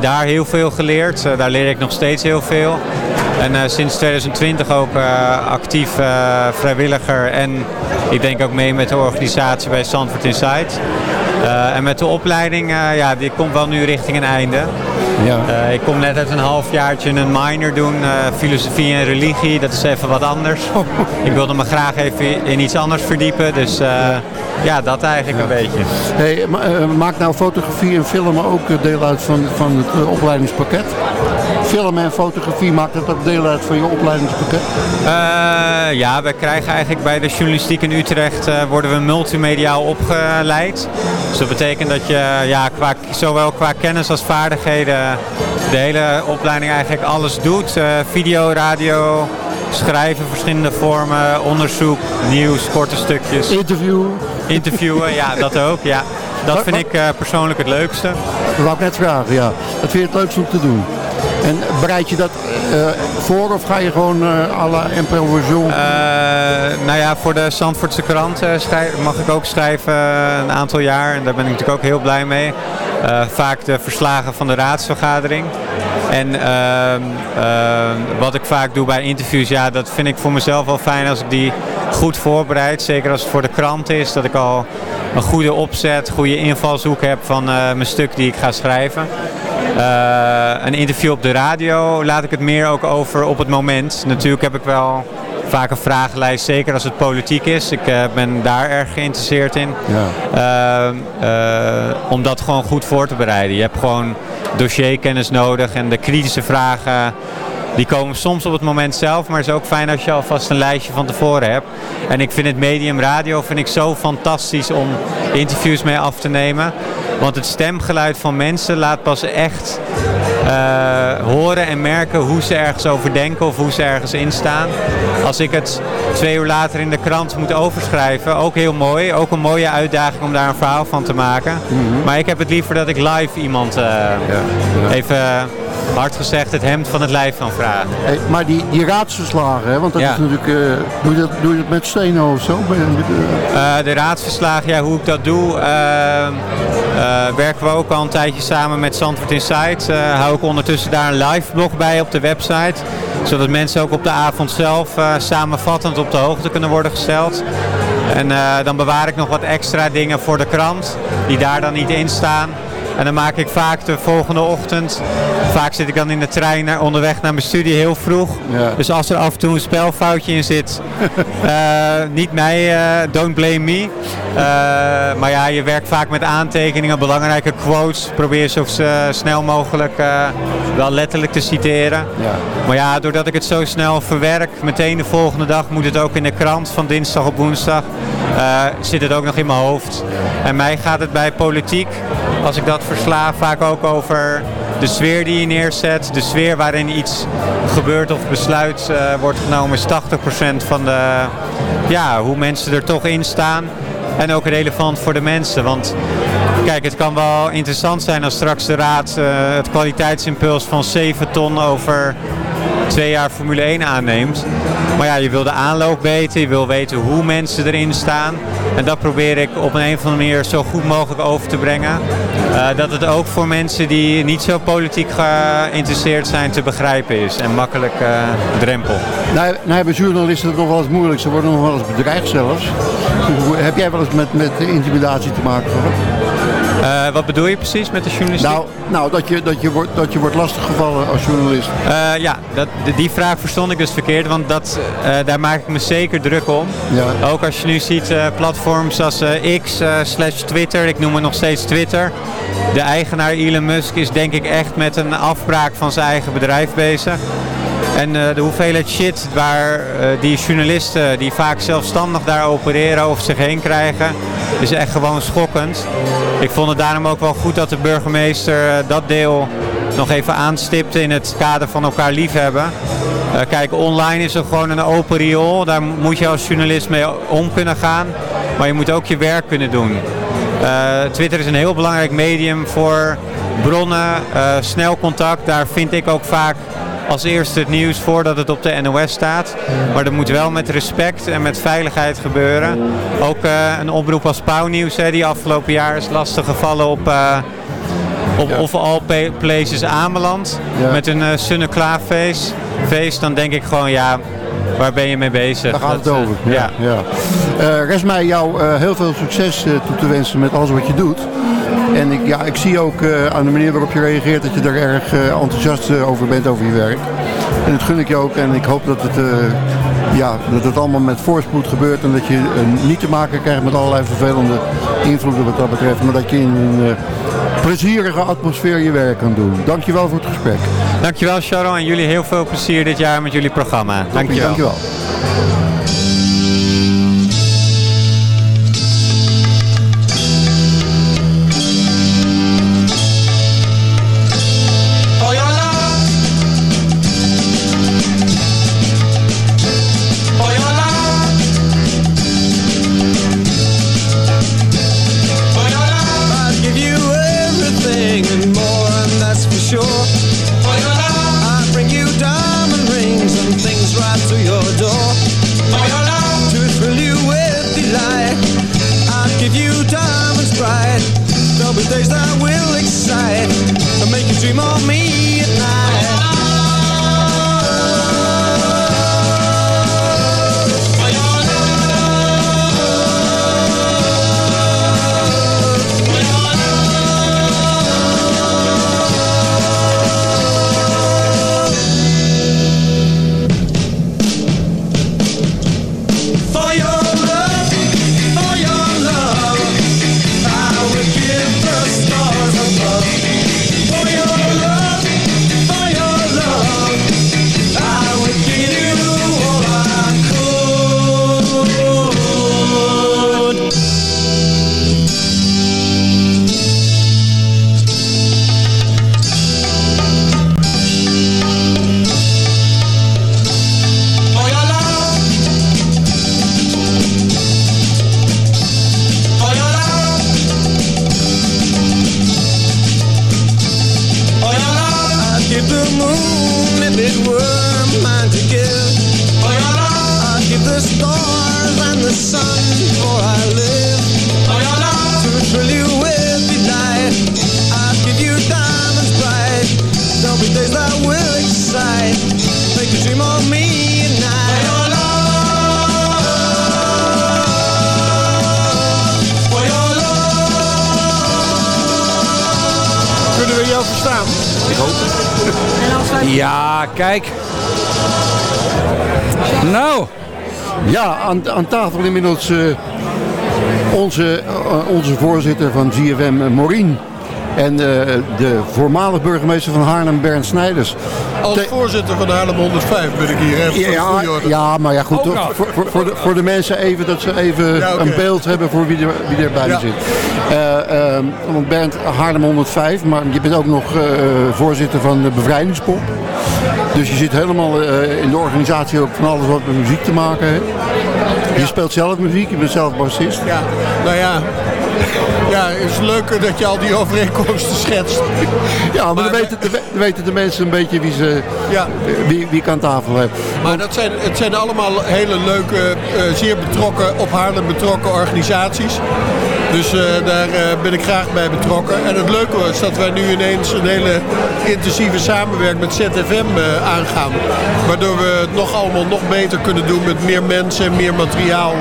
Daar heel veel geleerd, daar leer ik nog steeds heel veel. En sinds 2020 ook actief vrijwilliger en ik denk ook mee met de organisatie bij Stanford Insight. En met de opleiding, ja, die komt wel nu richting een einde. Ja. Eh, ik kom net uit een halfjaartje een minor doen, eh, filosofie en religie. Dat is even wat anders. *laughs* Ik wilde me graag even in iets anders verdiepen. Dus eh, ja, dat eigenlijk een beetje. Hey, ma- maakt nou fotografie en filmen ook deel uit van, van het opleidingspakket? Filmen en fotografie, maakt dat ook deel uit van je opleidingspakket? Ja, we krijgen eigenlijk bij de journalistiek in Utrecht worden we multimediaal opgeleid. Dus dat betekent dat je ja, qua, zowel qua kennis als vaardigheden de hele opleiding eigenlijk alles doet. Eh, video, radio, schrijven, verschillende vormen, onderzoek, nieuws, korte stukjes, Interview, interviewen, ja dat ook. Ja. Dat vind ik eh, persoonlijk het leukste. dat wou ik net vragen, ja. Wat vind je het leukst om te doen? En bereid je dat eh, voor of ga je gewoon eh improvisation? Eh, nou ja, voor de Zandvoortse krant eh, mag ik ook schrijven eh, een aantal jaar. En daar ben ik natuurlijk ook heel blij mee. Eh, vaak de verslagen van de raadsvergadering. En ehm, ehm, wat ik vaak doe bij interviews, ja, dat vind ik voor mezelf wel fijn als ik die goed voorbereid. Zeker als het voor de krant is, dat ik al een goede opzet, goede invalshoek heb van eh, mijn stuk die ik ga schrijven. Eh, een interview op de radio laat ik het meer ook over op het moment. Natuurlijk heb ik wel vaak een vragenlijst, zeker als het politiek is. Ik eh, ben daar erg geïnteresseerd in. Ja. Eh, eh, om dat gewoon goed voor te bereiden. Je hebt gewoon dossierkennis nodig en de kritische vragen die komen soms op het moment zelf, maar het is ook fijn als je alvast een lijstje van tevoren hebt. En ik vind het medium radio vind ik zo fantastisch om interviews mee af te nemen. Want het stemgeluid van mensen laat pas echt eh, horen en merken hoe ze ergens over denken of hoe ze ergens in staan. Als ik het twee uur later in de krant moet overschrijven, ook heel mooi. Ook een mooie uitdaging om daar een verhaal van te maken. Maar ik heb het liever dat ik live iemand eh, even hard gezegd het hemd van het lijf kan vragen. Hey, maar die, die raadsverslagen, hè, want dat Ja. is natuurlijk... eh, doe, je dat, doe je dat met stenen of zo? Met, eh, de raadsverslagen, ja, hoe ik dat doe, eh, eh, werken we ook al een tijdje samen met Zandvoort Insight. Hou ik ondertussen daar een live blog bij op de website. Zodat mensen ook op de avond zelf samenvattend op de hoogte kunnen worden gesteld. En dan bewaar ik nog wat extra dingen voor de krant, die daar dan niet in staan. En dan maak ik vaak de volgende ochtend, vaak zit ik dan in de trein naar, onderweg naar mijn studie heel vroeg. Ja. Dus als er af en toe een spelfoutje in zit, *laughs* eh, niet mij, eh, don't blame me. Eh, maar ja, je werkt vaak met aantekeningen, belangrijke quotes. Probeer zo eh, snel mogelijk eh, wel letterlijk te citeren. Ja. Maar ja, doordat ik het zo snel verwerk, meteen de volgende dag moet het ook in de krant van dinsdag op woensdag. eh, zit het ook nog in mijn hoofd. En mij gaat het bij politiek, als ik dat versla, vaak ook over de sfeer die je neerzet. De sfeer waarin iets gebeurt of besluit eh, wordt genomen is 80% van de, ja, hoe mensen er toch in staan. En ook relevant voor de mensen. Want kijk, het kan wel interessant zijn als straks de raad eh, het kwaliteitsimpuls van 7 ton over twee jaar Formule 1 aanneemt. Maar ja, je wil de aanloop weten, je wil weten hoe mensen erin staan. En dat probeer ik op een, of andere manier zo goed mogelijk over te brengen. Eh, dat het ook voor mensen die niet zo politiek geïnteresseerd zijn te begrijpen is. En makkelijk eh, drempel. Nou, nou hebben journalisten het nog wel eens moeilijk. Ze worden nog wel eens bedreigd zelfs. Heb jij wel eens met, met intimidatie te maken gehad? Eh, wat bedoel je precies met de journalistiek? Nou, nou dat, je, dat, je wordt, dat je wordt lastiggevallen als journalist. Eh, ja, dat, die vraag verstond ik dus verkeerd, want dat, eh, daar maak ik me zeker druk om. Ja. Ook als je nu ziet platforms als X slash Twitter, ik noem het nog steeds Twitter. De eigenaar Elon Musk is denk ik echt met een afbraak van zijn eigen bedrijf bezig. En eh, de hoeveelheid shit waar eh, die journalisten die vaak zelfstandig daar opereren over zich heen krijgen, is echt gewoon schokkend. Ik vond het daarom ook wel goed dat de burgemeester eh, dat deel nog even aanstipte in het kader van elkaar liefhebben. Eh, kijk, online is er gewoon een open riool. Daar moet je als journalist mee om kunnen gaan. Maar je moet ook je werk kunnen doen. Twitter is een heel belangrijk medium voor bronnen, snel contact. Daar vind ik ook vaak als eerste het nieuws voordat het op de NOS staat. Maar dat moet wel met respect en met veiligheid gebeuren. Ook eh, een oproep als Pauwnieuws, hè, die afgelopen jaar is lastig gevallen op... eh, op of pa- places aanbeland. Ja. Met een uh, Sunneklaafeest. Feest, dan denk ik gewoon, ja, waar ben je mee bezig? Daar gaat het Dat, over. ja. ja. Rest mij jou heel veel succes toe te wensen met alles wat je doet. En ik, ja, ik zie ook eh, aan de manier waarop je reageert dat je er erg eh, enthousiast eh, over bent over je werk. En dat gun ik je ook en ik hoop dat het, ja, dat het allemaal met voorspoed gebeurt en dat je niet te maken krijgt met allerlei vervelende invloeden wat dat betreft. Maar dat je in een plezierige atmosfeer je werk kan doen. Dankjewel voor het gesprek. Dankjewel Sharon en jullie heel veel plezier dit jaar met jullie programma. Dankjewel. Dankjewel. Kijk. Nou, Ja, aan, aan tafel inmiddels eh, onze, eh, onze voorzitter van GFM, eh, Maureen. En eh, de voormalig burgemeester van Haarlem, Bernd Snijders. Als Te- voorzitter van Haarlem 105 ben ik hier even Ja, ja, maar ja, goed. Nog. voor, voor, voor, de, voor de mensen even dat ze even Ja, een beeld hebben voor wie er, wie er bij Ja. zit. Eh, ehm, want Bernd Haarlem 105, maar je bent ook nog eh, voorzitter van de Bevrijdingspop. Dus je zit helemaal eh, in de organisatie ook van alles wat met muziek te maken heeft. Je speelt zelf muziek, je bent zelf bassist. Ja, nou ja, Ja, het is leuker dat je al die overeenkomsten schetst. Ja, maar, Maar dan, weten dan weten de mensen een beetje wie, ze, Ja. wie, wie ik aan tafel heb. Maar dat zijn, het zijn allemaal hele leuke, eh, zeer betrokken, op Haarlem betrokken organisaties. Dus eh, daar eh, ben ik graag bij betrokken. En het leuke was dat wij nu ineens een hele intensieve samenwerking met ZFM eh, aangaan. Waardoor we het nog allemaal nog beter kunnen doen met meer mensen en meer materiaal.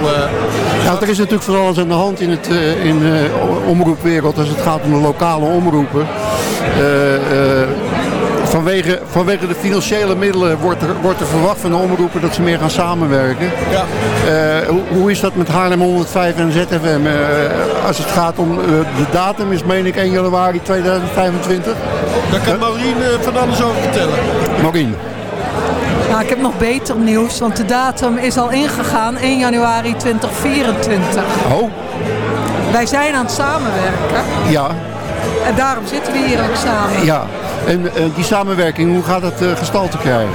Ja, er is natuurlijk van alles aan de hand in, het, in de omroepwereld als het gaat om de lokale omroepen. Vanwege, vanwege de financiële middelen wordt er, wordt er verwacht van de omroepen dat ze meer gaan samenwerken. ja. Eh, hoe, hoe is dat met Haarlem 105 en ZFM? Eh, als het gaat om eh, de datum is meen ik 1 januari 2025. Daar kan Maureen van alles over vertellen. Maureen. Nou, ik heb nog beter nieuws, want de datum is al ingegaan, 1 januari 2024. Oh, Wij zijn aan het samenwerken ja, en daarom zitten we hier ook samen. ja. En eh, die samenwerking, hoe gaat het eh, gestalte krijgen?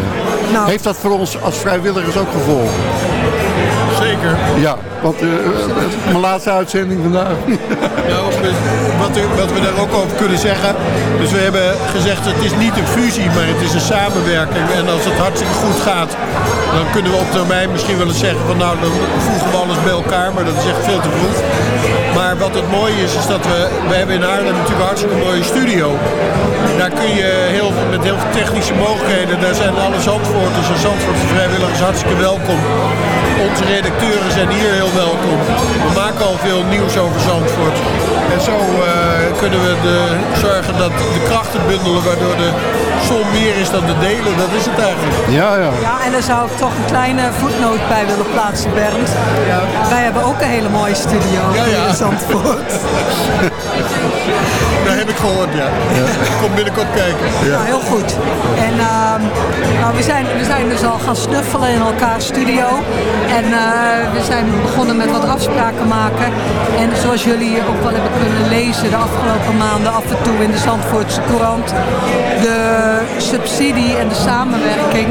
Nou, Heeft dat voor ons als vrijwilligers ook gevolgen? Zeker. Ja, want eh, eh, mijn laatste uitzending vandaag. Nou, wat, wat we daar ook over kunnen zeggen. Dus we hebben gezegd het is niet een fusie, maar het is een samenwerking. En als het hartstikke goed gaat, dan kunnen we op termijn misschien wel eens zeggen van nou dan voegen we alles bij elkaar. Maar dat is echt veel te vroeg. Maar wat het mooie is, is dat we, we hebben in Haarlem natuurlijk een hartstikke mooie studio. Daar kun je heel, veel- met heel veel technische mogelijkheden, daar zijn alle Zandvoorters en Zandvoortse vrijwilligers hartstikke welkom. Onze redacteuren zijn hier heel welkom. We maken al veel nieuws over Zandvoort. En zo eh, kunnen we de, zorgen dat de krachten bundelen waardoor de som meer is dan de delen. Dat is het eigenlijk. Ja, ja. ja, en daar zou ik toch een kleine voetnoot bij willen plaatsen, Bernd. Wij hebben ook een hele mooie studio Ja, ja. hier in Zandvoort. *laughs* *laughs* Dat heb ik gehoord, ja. Ik kom binnenkort kijken. Nou, heel goed. En ehm, nou, we, zijn, we zijn dus al gaan snuffelen in elkaar studio. En eh, we zijn begonnen met wat afspraken maken. En zoals jullie ook wel hebben kunnen lezen de afgelopen maanden af en toe in de Zandvoortse Courant. De subsidie en de samenwerking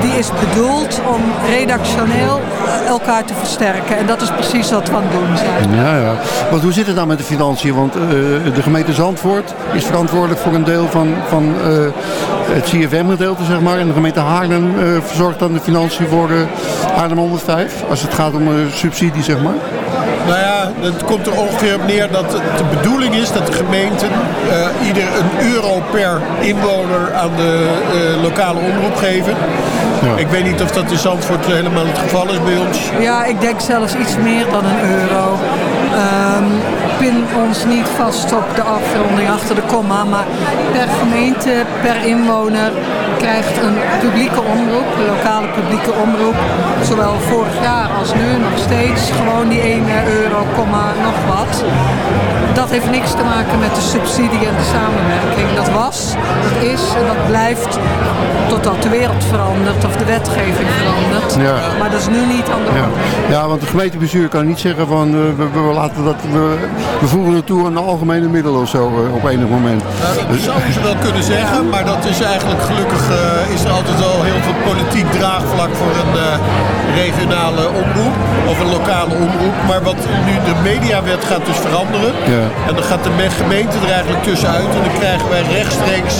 die is bedoeld om redactioneel elkaar te versterken. En dat is precies wat we aan het doen zijn. Ja, ja. Want hoe zit het nou met de financiën? Want eh, de gemeente Zandvoort is verantwoordelijk voor een deel van, van eh, het CFM-gedeelte, zeg maar. En de gemeente Haarlem eh, verzorgt dan de financiën voor eh, Haarlem 105. Als het gaat om eh, subsidie, zeg maar. Nou ja, het komt er ongeveer op neer dat het de bedoeling is dat de gemeenten eh, ieder een euro per inwoner aan de eh, lokale omroep geven. Ja. Ik weet niet of dat in Zandvoort helemaal het geval is bij ons. Ja, ik denk zelfs iets meer dan een euro. Ehm, pin ons niet vast op de afronding achter de komma, maar per gemeente, per inwoner krijgt een publieke omroep, een lokale publieke omroep, zowel vorig jaar als nu nog steeds gewoon die 1 euro, komma nog wat. Dat heeft niks te maken met de subsidie en de samenwerking. Dat was, dat is en dat blijft totdat de wereld verandert of de wetgeving verandert. Ja. Maar dat is nu niet aan de Ja. orde. ja, want de gemeentebestuur kan niet zeggen van eh, we, we, laten dat, we, we voeren het toe aan de algemene middelen of zo eh, op enig moment. Nou, dat zouden ze wel kunnen zeggen, maar dat is eigenlijk gelukkig is er altijd wel heel veel politiek draagvlak voor een eh, regionale omroep of een lokale omroep. Maar wat nu de mediawet gaat dus veranderen. Ja. En dan gaat de me- gemeente er eigenlijk tussenuit en dan krijgen wij rechtstreeks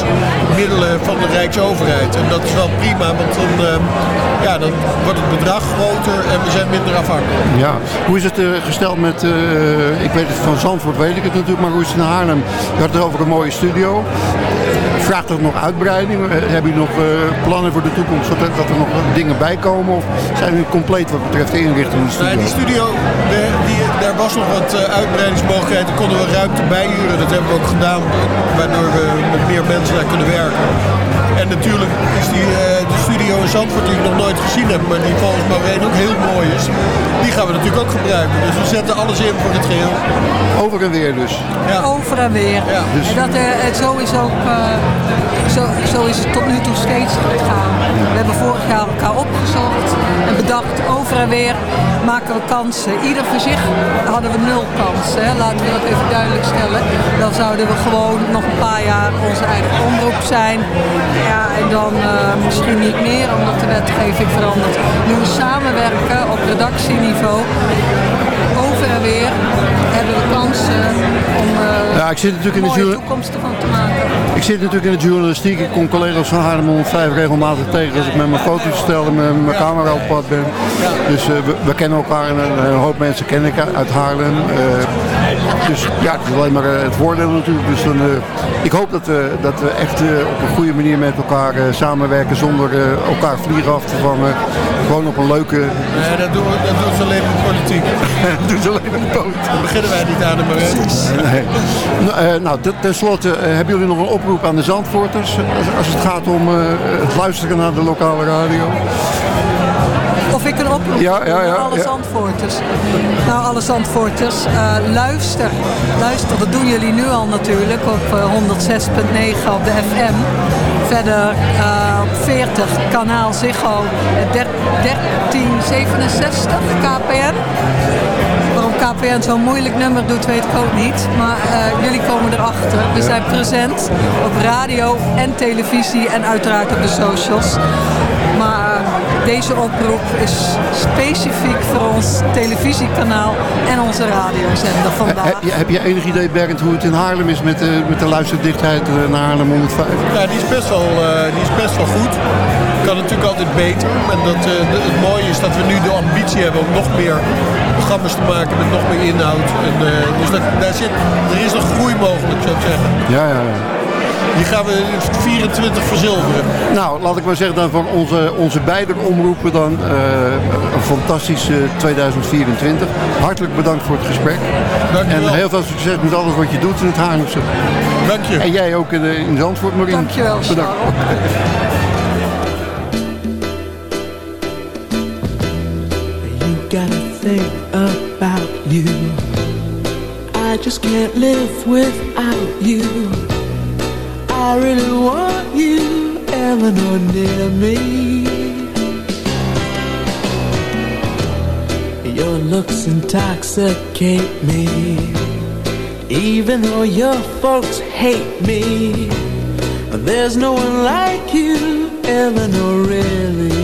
middelen van de Rijksoverheid. En dat is wel prima, want dan, eh, ja, dan wordt het bedrag groter en we zijn minder afhankelijk. Ja, hoe is het eh, gesteld met, eh, ik weet het van Zandvoort weet ik het natuurlijk, maar hoe is het in Haarlem? Je had het over een mooie studio. Vraagt dat nog uitbreiding? Hebben jullie nog eh, plannen voor de toekomst, zodat dat er nog dingen bij komen? Of zijn jullie compleet wat betreft de inrichting van de Nee, studio? die studio, de- die, daar was nog wat eh, uitbreidingsmogelijkheden. Konden we ruimte bijhuren. Dat hebben we ook gedaan. Waardoor we met meer mensen daar kunnen werken. En natuurlijk is die, eh, de studio in Zandvoort die ik nog nooit gezien heb. Maar die volgens Maureen ook heel mooi is. Die gaan we natuurlijk ook gebruiken. Dus we zetten alles in voor het geheel. Over en weer dus. Ja. Over en weer. Ja. Dus- En dat, eh, en zo, is ook, eh, zo, zo is het tot nu toe steeds gegaan. We hebben vorig jaar elkaar opgezocht en bedacht over en weer maken we kansen. Ieder voor zich hadden we nul kansen. Hè. Laten we dat even duidelijk stellen. Dan zouden we gewoon nog een paar jaar onze eigen omroep zijn. Ja, en dan eh, misschien niet meer omdat de wetgeving verandert. Nu we samenwerken op redactieniveau over en weer hebben we kansen om eh Ja, ik zit natuurlijk in de toekomsten van te maken. Ik zit natuurlijk in de journalistiek. Ik kom collega's van Haarlem 105 regelmatig tegen als ik met mijn foto's stel en met mijn camera op pad ben. Dus eh, we, we kennen elkaar en een, hoop mensen ken ik uit Haarlem. Dus ja, het is alleen maar eh, het voordeel natuurlijk. Dus dan, eh, ik hoop dat we, dat we echt eh, op een goede manier met elkaar eh, samenwerken zonder eh, elkaar vliegen af te vangen. Gewoon op een leuke... Nee, dat doen, we, dat doen ze alleen politiek. *laughs* dat doen ze alleen politiek. Daar beginnen wij niet aan, maar Nee. Nou, eh, nou, ten- tenslotte, eh, hebben jullie nog een oproep aan de Zandvoorters? Als, als het gaat om eh, het luisteren naar de lokale radio? Oproep Ja, ja, ja, alle. Zandvoorters. Nou, alle Zandvoorters, eh, luister. Luister, dat doen jullie nu al natuurlijk op eh, 106.9 op de FM. Verder eh, op 40, kanaal Ziggo, eh, der- 1367 KPN. Waarom KPN zo'n moeilijk nummer doet, weet ik ook niet. Maar eh, jullie komen erachter. We zijn present op radio en televisie en uiteraard op de socials. Deze oproep is specifiek voor ons televisiekanaal en onze radiozender vandaag. Heb je, heb je enig idee, Bernd, hoe het in Haarlem is met, de met de luisterdichtheid eh, naar Haarlem 105? Ja, die is best wel, eh, die is best wel goed. Kan natuurlijk altijd beter. En dat, eh, het mooie is dat we nu de ambitie hebben om nog meer programma's te maken met nog meer inhoud. En, eh, dus dat, daar zit, er is nog groei mogelijk, zou ik zeggen. Ja, ja, ja. Die gaan we 24 verzilveren. Nou, laat ik maar zeggen dan van onze, onze beide omroepen dan eh, een fantastische 2024. Hartelijk bedankt voor het gesprek. Dankjewel. En heel veel succes met alles wat je doet in het Haarlemse. Dank je. En jij ook in, de- in Zandvoort, Marien. Dankjewel, Bedankt. You gotta think about you. I just can't live without you. I really want you, Eleanor, near me. Your looks intoxicate me. Even though your folks hate me, there's no one like you, Eleanor, really.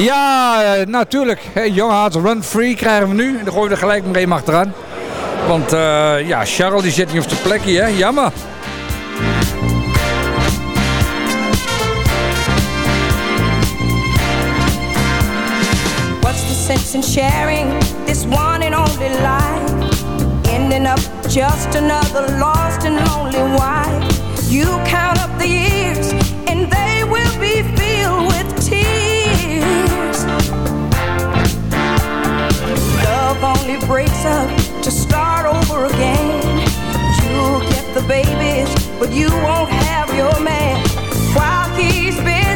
Ja, eh, natuurlijk. Hey, Young Run Free krijgen we nu. En dan gooien we er gelijk nog even achteraan. Want eh, ja, Charles die zit niet op zijn plekje, hè? Jammer. What's the sense in sharing this one and only life? Ending up just another lost and lonely wife. You count up the years only breaks up to start over again. You'll get the babies, but you won't have your man. While he's been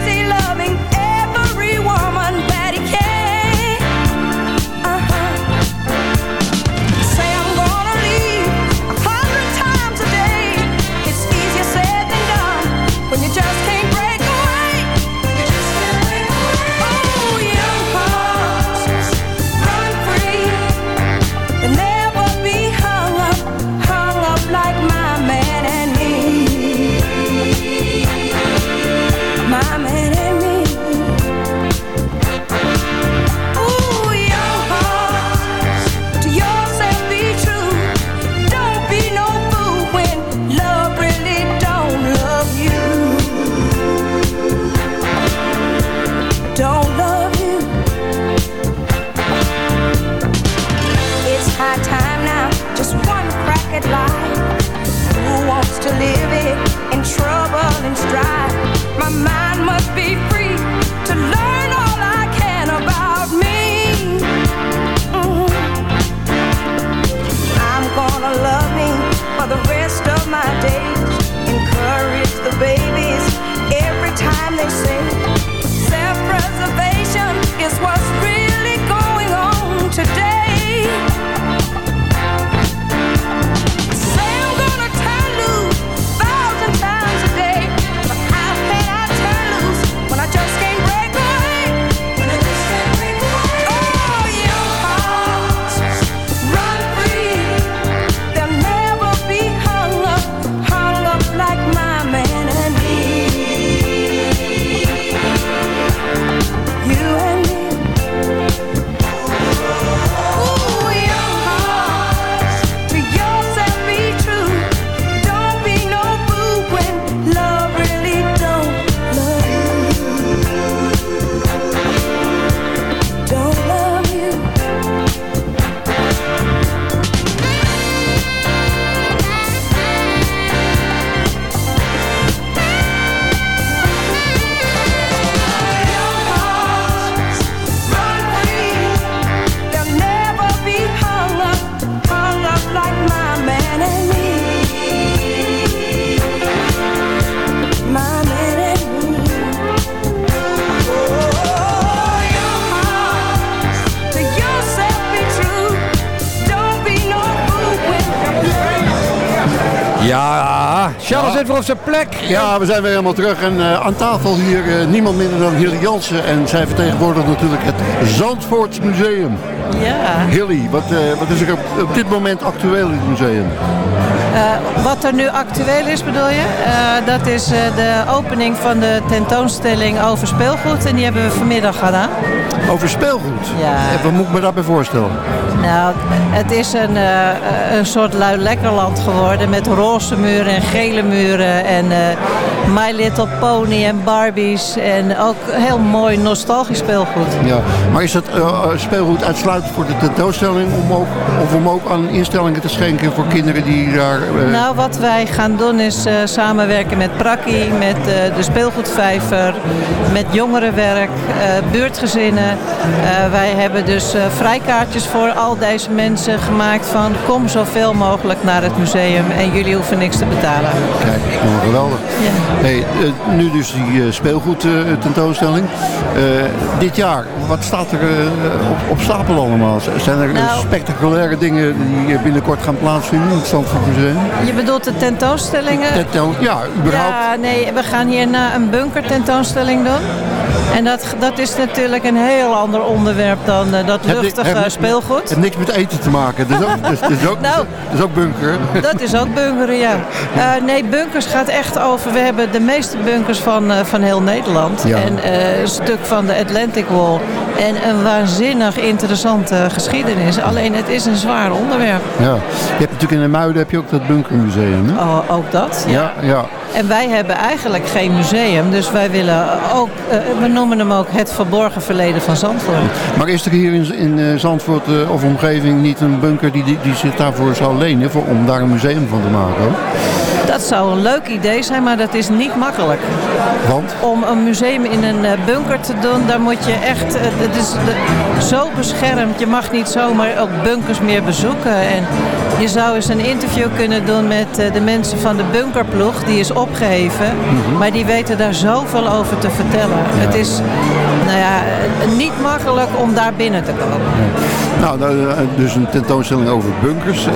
Op zijn plek. Ja, we zijn weer helemaal terug. En eh, aan tafel hier eh, niemand minder dan Hilly Jansen. En zij vertegenwoordigt natuurlijk het Zandvoorts Museum. Ja. Hilly, wat, eh, wat is er op, op dit moment actueel in het museum? Eh, wat er nu actueel is, bedoel je? Eh, dat is eh, de opening van de tentoonstelling over speelgoed. En die hebben we vanmiddag gedaan. Over speelgoed? Ja. En wat moet ik me daarbij voorstellen? Nou, het is een, eh, een soort luilekkerland geworden met roze muren en gele muren en eh, My Little Pony en Barbies en ook heel mooi nostalgisch speelgoed. Ja. Maar is dat eh, speelgoed uitsluitend voor de tentoonstelling om ook, of om ook aan instellingen te schenken voor kinderen die daar... eh, Nou, wat wij gaan doen is eh, samenwerken met Prakkie, met eh, de speelgoedvijver, met jongerenwerk, eh, buurtgezinnen. Eh, wij hebben dus eh, vrijkaartjes voor al deze mensen gemaakt van kom zoveel mogelijk naar het museum en jullie hoeven niks te betalen. Kijk, geweldig. Hey, eh, nu dus die eh, speelgoed tentoonstelling. Eh, dit jaar, wat staat er op, op stapel allemaal? Zijn er Nou- spectaculaire dingen die binnenkort gaan plaatsvinden in het Zandvoort Museum? Je bedoelt de tentoonstellingen? Tentoon, ja, überhaupt. Ja, nee, we gaan hierna een bunker-tentoonstelling doen. En dat, dat is natuurlijk een heel ander onderwerp dan eh, dat luchtige heb speelgoed. heeft niks met eten te maken. Dat is ook, dat is, ook, *laughs* Nou. dat is ook bunker. Dat is ook bunkeren, ja. *laughs* Eh, nee, bunkers gaat echt over. We hebben de meeste bunkers van, eh, van heel Nederland. Ja. En een stuk van de Atlantic Wall. En een waanzinnig interessante geschiedenis. Alleen het is een zwaar onderwerp. Ja. Je hebt natuurlijk in de Muiden heb je ook dat bunkermuseum. Hè? Oh, ook dat. Ja, ja. En wij hebben eigenlijk geen museum. Dus wij willen ook, eh, we noemen hem ook het verborgen verleden van Zandvoort. Maar is er hier in, in eh, Zandvoort eh, of omgeving niet een bunker die, die, die zich daarvoor zou lenen voor, om daar een museum van te maken? Dat zou een leuk idee zijn, maar dat is niet makkelijk. Want? Om een museum in een eh, bunker te doen, daar moet je echt... eh, Het is de- zo beschermd. Je mag niet zomaar ook bunkers meer bezoeken. En je zou eens een interview kunnen doen met eh, de mensen van de bunkerploeg. Die is opgeheven. Mhm. Maar die weten daar zoveel over te vertellen. Het is eh, niet makkelijk om daar binnen te komen. Nou, nou, eh, dus een tentoonstelling over bunkers. eh,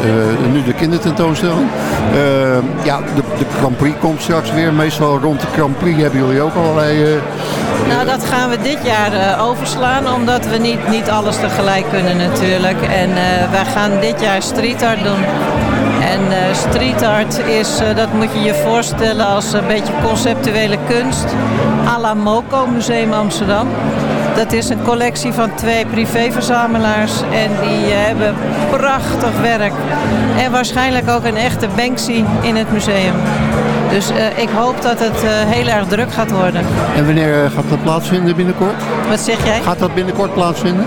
nu de kindertentoonstelling. Eh, ja, de, de Grand Prix komt straks weer. Meestal rond de Grand Prix hebben jullie ook allerlei... Nou, dat gaan we dit jaar overslaan, omdat we niet, niet alles tegelijk kunnen natuurlijk. En wij gaan dit jaar street art doen. En eh, street art is, eh, dat moet je je voorstellen als een beetje conceptuele kunst. à la Moco Museum Amsterdam. Dat is een collectie van twee privéverzamelaars en die eh, hebben prachtig werk. En waarschijnlijk ook een echte Banksy in het museum. Dus eh, ik hoop dat het eh, heel erg druk gaat worden. En wanneer gaat dat plaatsvinden binnenkort? Wat zeg jij? Gaat dat binnenkort plaatsvinden?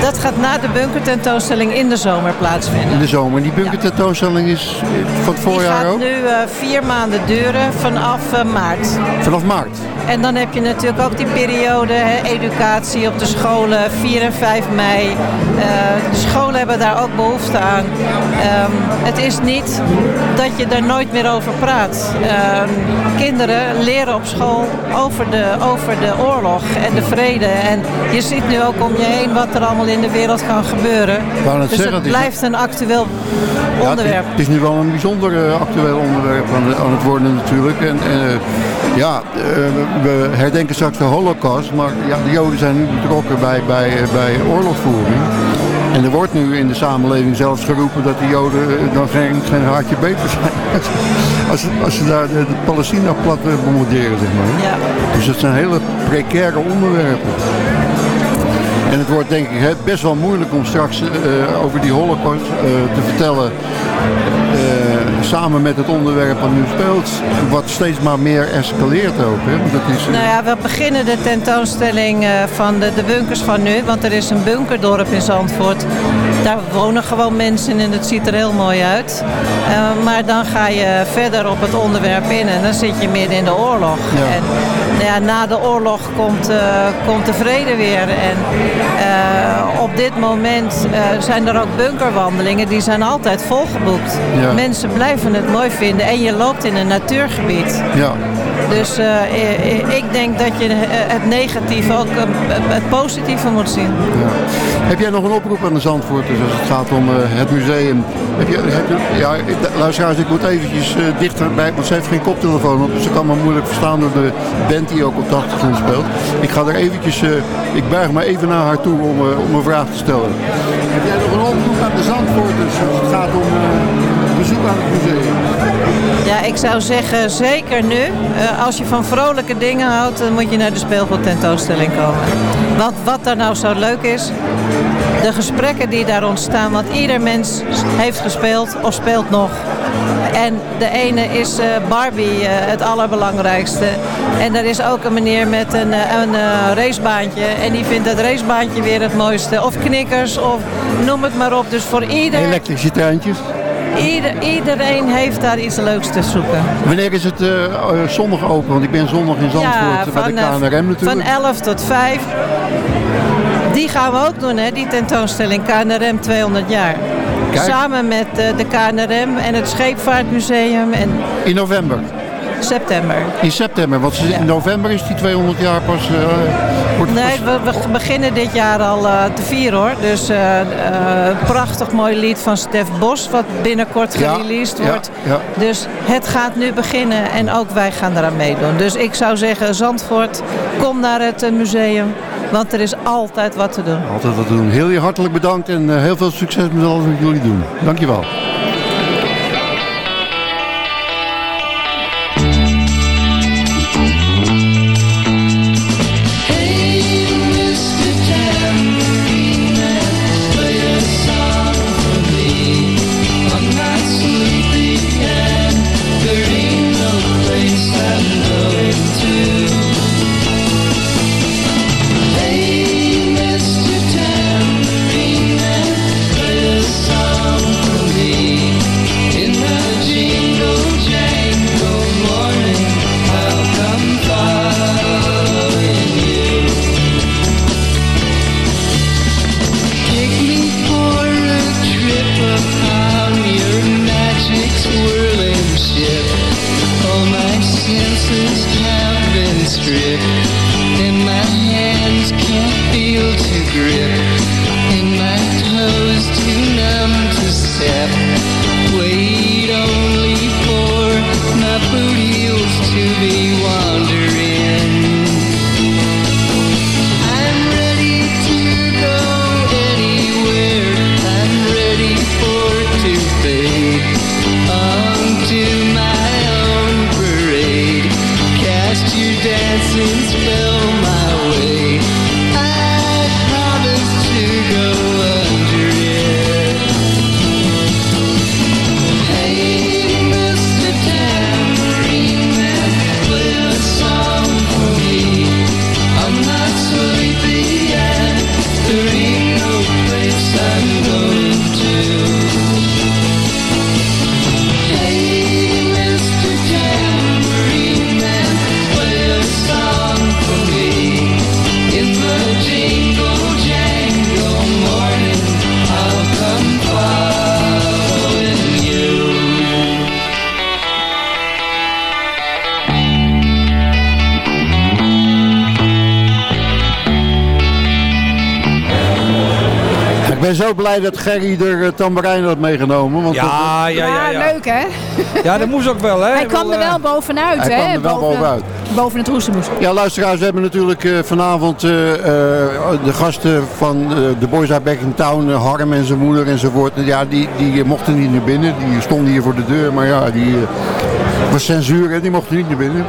Dat gaat na de bunkertentoonstelling in de zomer plaatsvinden. In de zomer. Die bunkertentoonstelling is van het Die voorjaar gaat ook? nu eh, vier maanden duren vanaf maart. Vanaf maart. En dan heb je natuurlijk ook die periode, hè, educatie op de scholen, 4 en 5 mei. Eh, de scholen hebben daar ook behoefte aan. Ehm, het is niet dat je daar nooit meer over praat. Ehm, kinderen leren op school over de, over de oorlog en de vrede. En je ziet nu ook om je heen wat er allemaal in de wereld kan gebeuren. dus zeggen, het het is- blijft een actueel Ja, onderwerp. Het, het is nu wel een bijzonder eh, actueel onderwerp aan, aan het worden natuurlijk. En eh, ja, eh, we- herdenken straks de holocaust, maar ja, de Joden zijn nu betrokken bij, bij, bij oorlogsvoering. En er wordt nu in de samenleving zelfs geroepen dat de Joden eh, dan geen, geen haartje beter zijn. *laughs* als, ze- als ze daar de, de Palestina plat eh, bombarderen, zeg maar. Ja. Dus dat zijn hele precaire onderwerpen. En het wordt denk ik best wel moeilijk om straks over die holocaust te vertellen. Samen met het onderwerp wat nu speelt. Wat steeds maar meer escaleert ook. Hè? Dat is, Nou ja, we beginnen de tentoonstelling eh, van de, de bunkers van nu. Want er is een bunkerdorp in Zandvoort. Daar wonen gewoon mensen en het ziet er heel mooi uit. Eh, maar dan ga je verder op het onderwerp in en dan zit je midden in de oorlog. En ja, na de oorlog komt, eh, komt de vrede weer. En eh, op dit moment eh, zijn er ook bunkerwandelingen. Die zijn altijd volgeboekt. Ja. Mensen blijven het mooi vinden. En je loopt in een natuurgebied. ja. Dus eh, eh, ik denk dat je eh, het negatieve ook het positieve moet zien. Ja. Heb jij nog een oproep aan de Zandvoorters als het gaat om eh, het museum? Heb je, heb je, ja, luisteraars, ik moet eventjes dichterbij, want ze heeft geen koptelefoon op. Dus ze kan me moeilijk verstaan door de band die ook op de achtergrond speelt. Ik ga er eventjes, eh, ik buig me even naar haar toe om, om een vraag te stellen. Heb jij nog een oproep aan de Zandvoorters als het gaat om eh, bezoek aan het museum? Ja, ik zou zeggen zeker nu. eh, als je van vrolijke dingen houdt, dan moet je naar de speelgoedtentoonstelling komen. Want wat daar nou zo leuk is, de gesprekken die daar ontstaan. Want ieder mens heeft gespeeld of speelt nog. En de ene is eh, Barbie eh, het allerbelangrijkste. En er is ook een meneer met een, een racebaantje. En die vindt het racebaantje weer het mooiste. Of knikkers, of noem het maar op. Dus voor ieder, Elektrische treintjes. Ieder, iedereen heeft daar iets leuks te zoeken. Wanneer is het eh, eh, zondag open? Want ik ben zondag in Zandvoort bij de eh, KNRM natuurlijk. Van 11 tot 5. Die gaan we ook doen, hè, die tentoonstelling KNRM 200 jaar. Kijk. Samen met de KNRM en het Scheepvaartmuseum en In november. September. In september, want in november is die 200 jaar pas... wordt Nee, pas- we, we beginnen dit jaar al eh, te vieren hoor. Dus eh prachtig mooi lied van Stef Bos, wat binnenkort Ja, gereleased wordt. ja. Dus het gaat nu beginnen en ook wij gaan eraan meedoen. Dus ik zou zeggen, Zandvoort, kom naar het museum, want er is altijd wat te doen. Altijd wat doen. Heel je hartelijk bedankt en heel veel succes met alles wat jullie doen. Dankjewel. Ben zo blij dat Gerry de uh, tamboerijn had meegenomen. Want Ja, dat- ja, ja. Ja, ja. leuk hè? Ja, dat moest ook wel, hè? Hij kwam er eh, wel bovenuit, Hij hè? kwam er wel boven, bovenuit. boven het roezemoes. Ja, luisteraars, we hebben natuurlijk eh, vanavond eh, eh, de gasten van eh, de Boys Are Back in Town, eh, Harm en zijn moeder enzovoort. Ja, die, die eh, mochten niet naar binnen. Die stonden hier voor de deur, maar ja, die eh, was censuur, hè? die mochten niet naar binnen.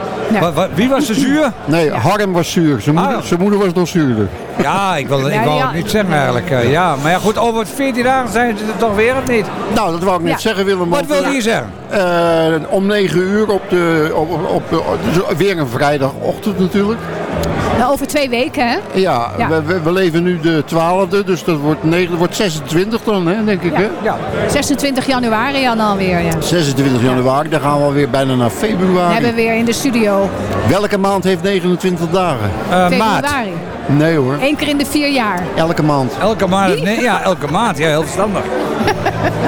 Wat- wie was de zuur? Nee, Harm was zuur. Zijn moeder, Ah. zijn moeder was nog zuurder. Ja, ik wil, ik Ja, wou ja. het niet zeggen eigenlijk. eh, ja, maar ja, goed, over 14 dagen zijn ze er toch weer of niet? Nou, dat wou ik Ja. zeggen, Willem. Wat wilde eh, je zeggen? eh, om 9 uur op de, op, op, op- weer een vrijdagochtend natuurlijk. Nou, over twee weken, hè? Ja, Ja. We, we, we leven nu de 12e, dus dat wordt, 9, dat wordt 26 dan, hè, denk ik. Ja. Hè? Ja. 26 januari dan alweer, ja. 26 januari, dan gaan we alweer bijna naar We februari. hebben weer in de studio Welke maand heeft 29 dagen? Eh, maat. februari. Nee hoor, Eén keer in de vier jaar. elke maand. Elke maand, nee, ja, elke maand. Ja, heel verstandig. *laughs*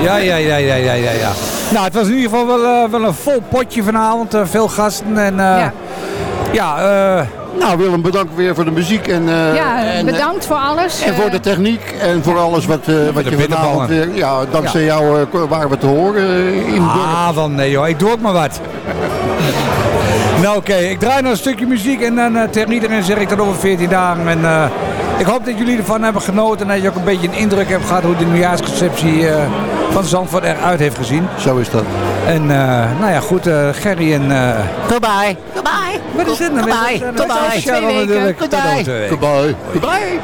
Ja, ja, ja, ja, ja, ja, ja. Nou, het was in ieder geval wel, eh, wel een vol potje vanavond. eh, veel gasten en eh, Ja. ja, eh, Nou Willem, bedankt weer voor de muziek en, eh, ja, en, bedankt voor alles. en voor Eh, de techniek en voor alles wat, eh, wat je vanavond weer... Ja, dankzij jou eh, waren we te horen eh, in ah, wel nee joh, ik doe ook maar wat. *laughs* nou oké, ik draai nog een stukje muziek en dan eh, tegen iedereen zeg ik dat over 14 dagen. En eh, ik hoop dat jullie ervan hebben genoten en dat je ook een beetje een indruk hebt gehad hoe de nieuwjaarsreceptie eh, van Zandvoort eruit heeft gezien. Zo is dat. En eh, nou ja, goed, eh, Gerry en... eh Goodbye. Goodbye. wat is dit nou? Goodbye. Wat- Goodbye. wat- Twee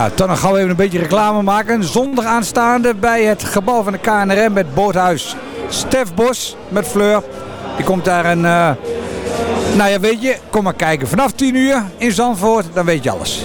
Ja, dan gaan we even een beetje reclame maken. Zondag aanstaande bij het gebouw van de KNRM met boothuis Stef Bos met Fleur. Die komt daar een... eh, nou ja, weet je, kom maar kijken. Vanaf 10 uur in Zandvoort, dan weet je alles.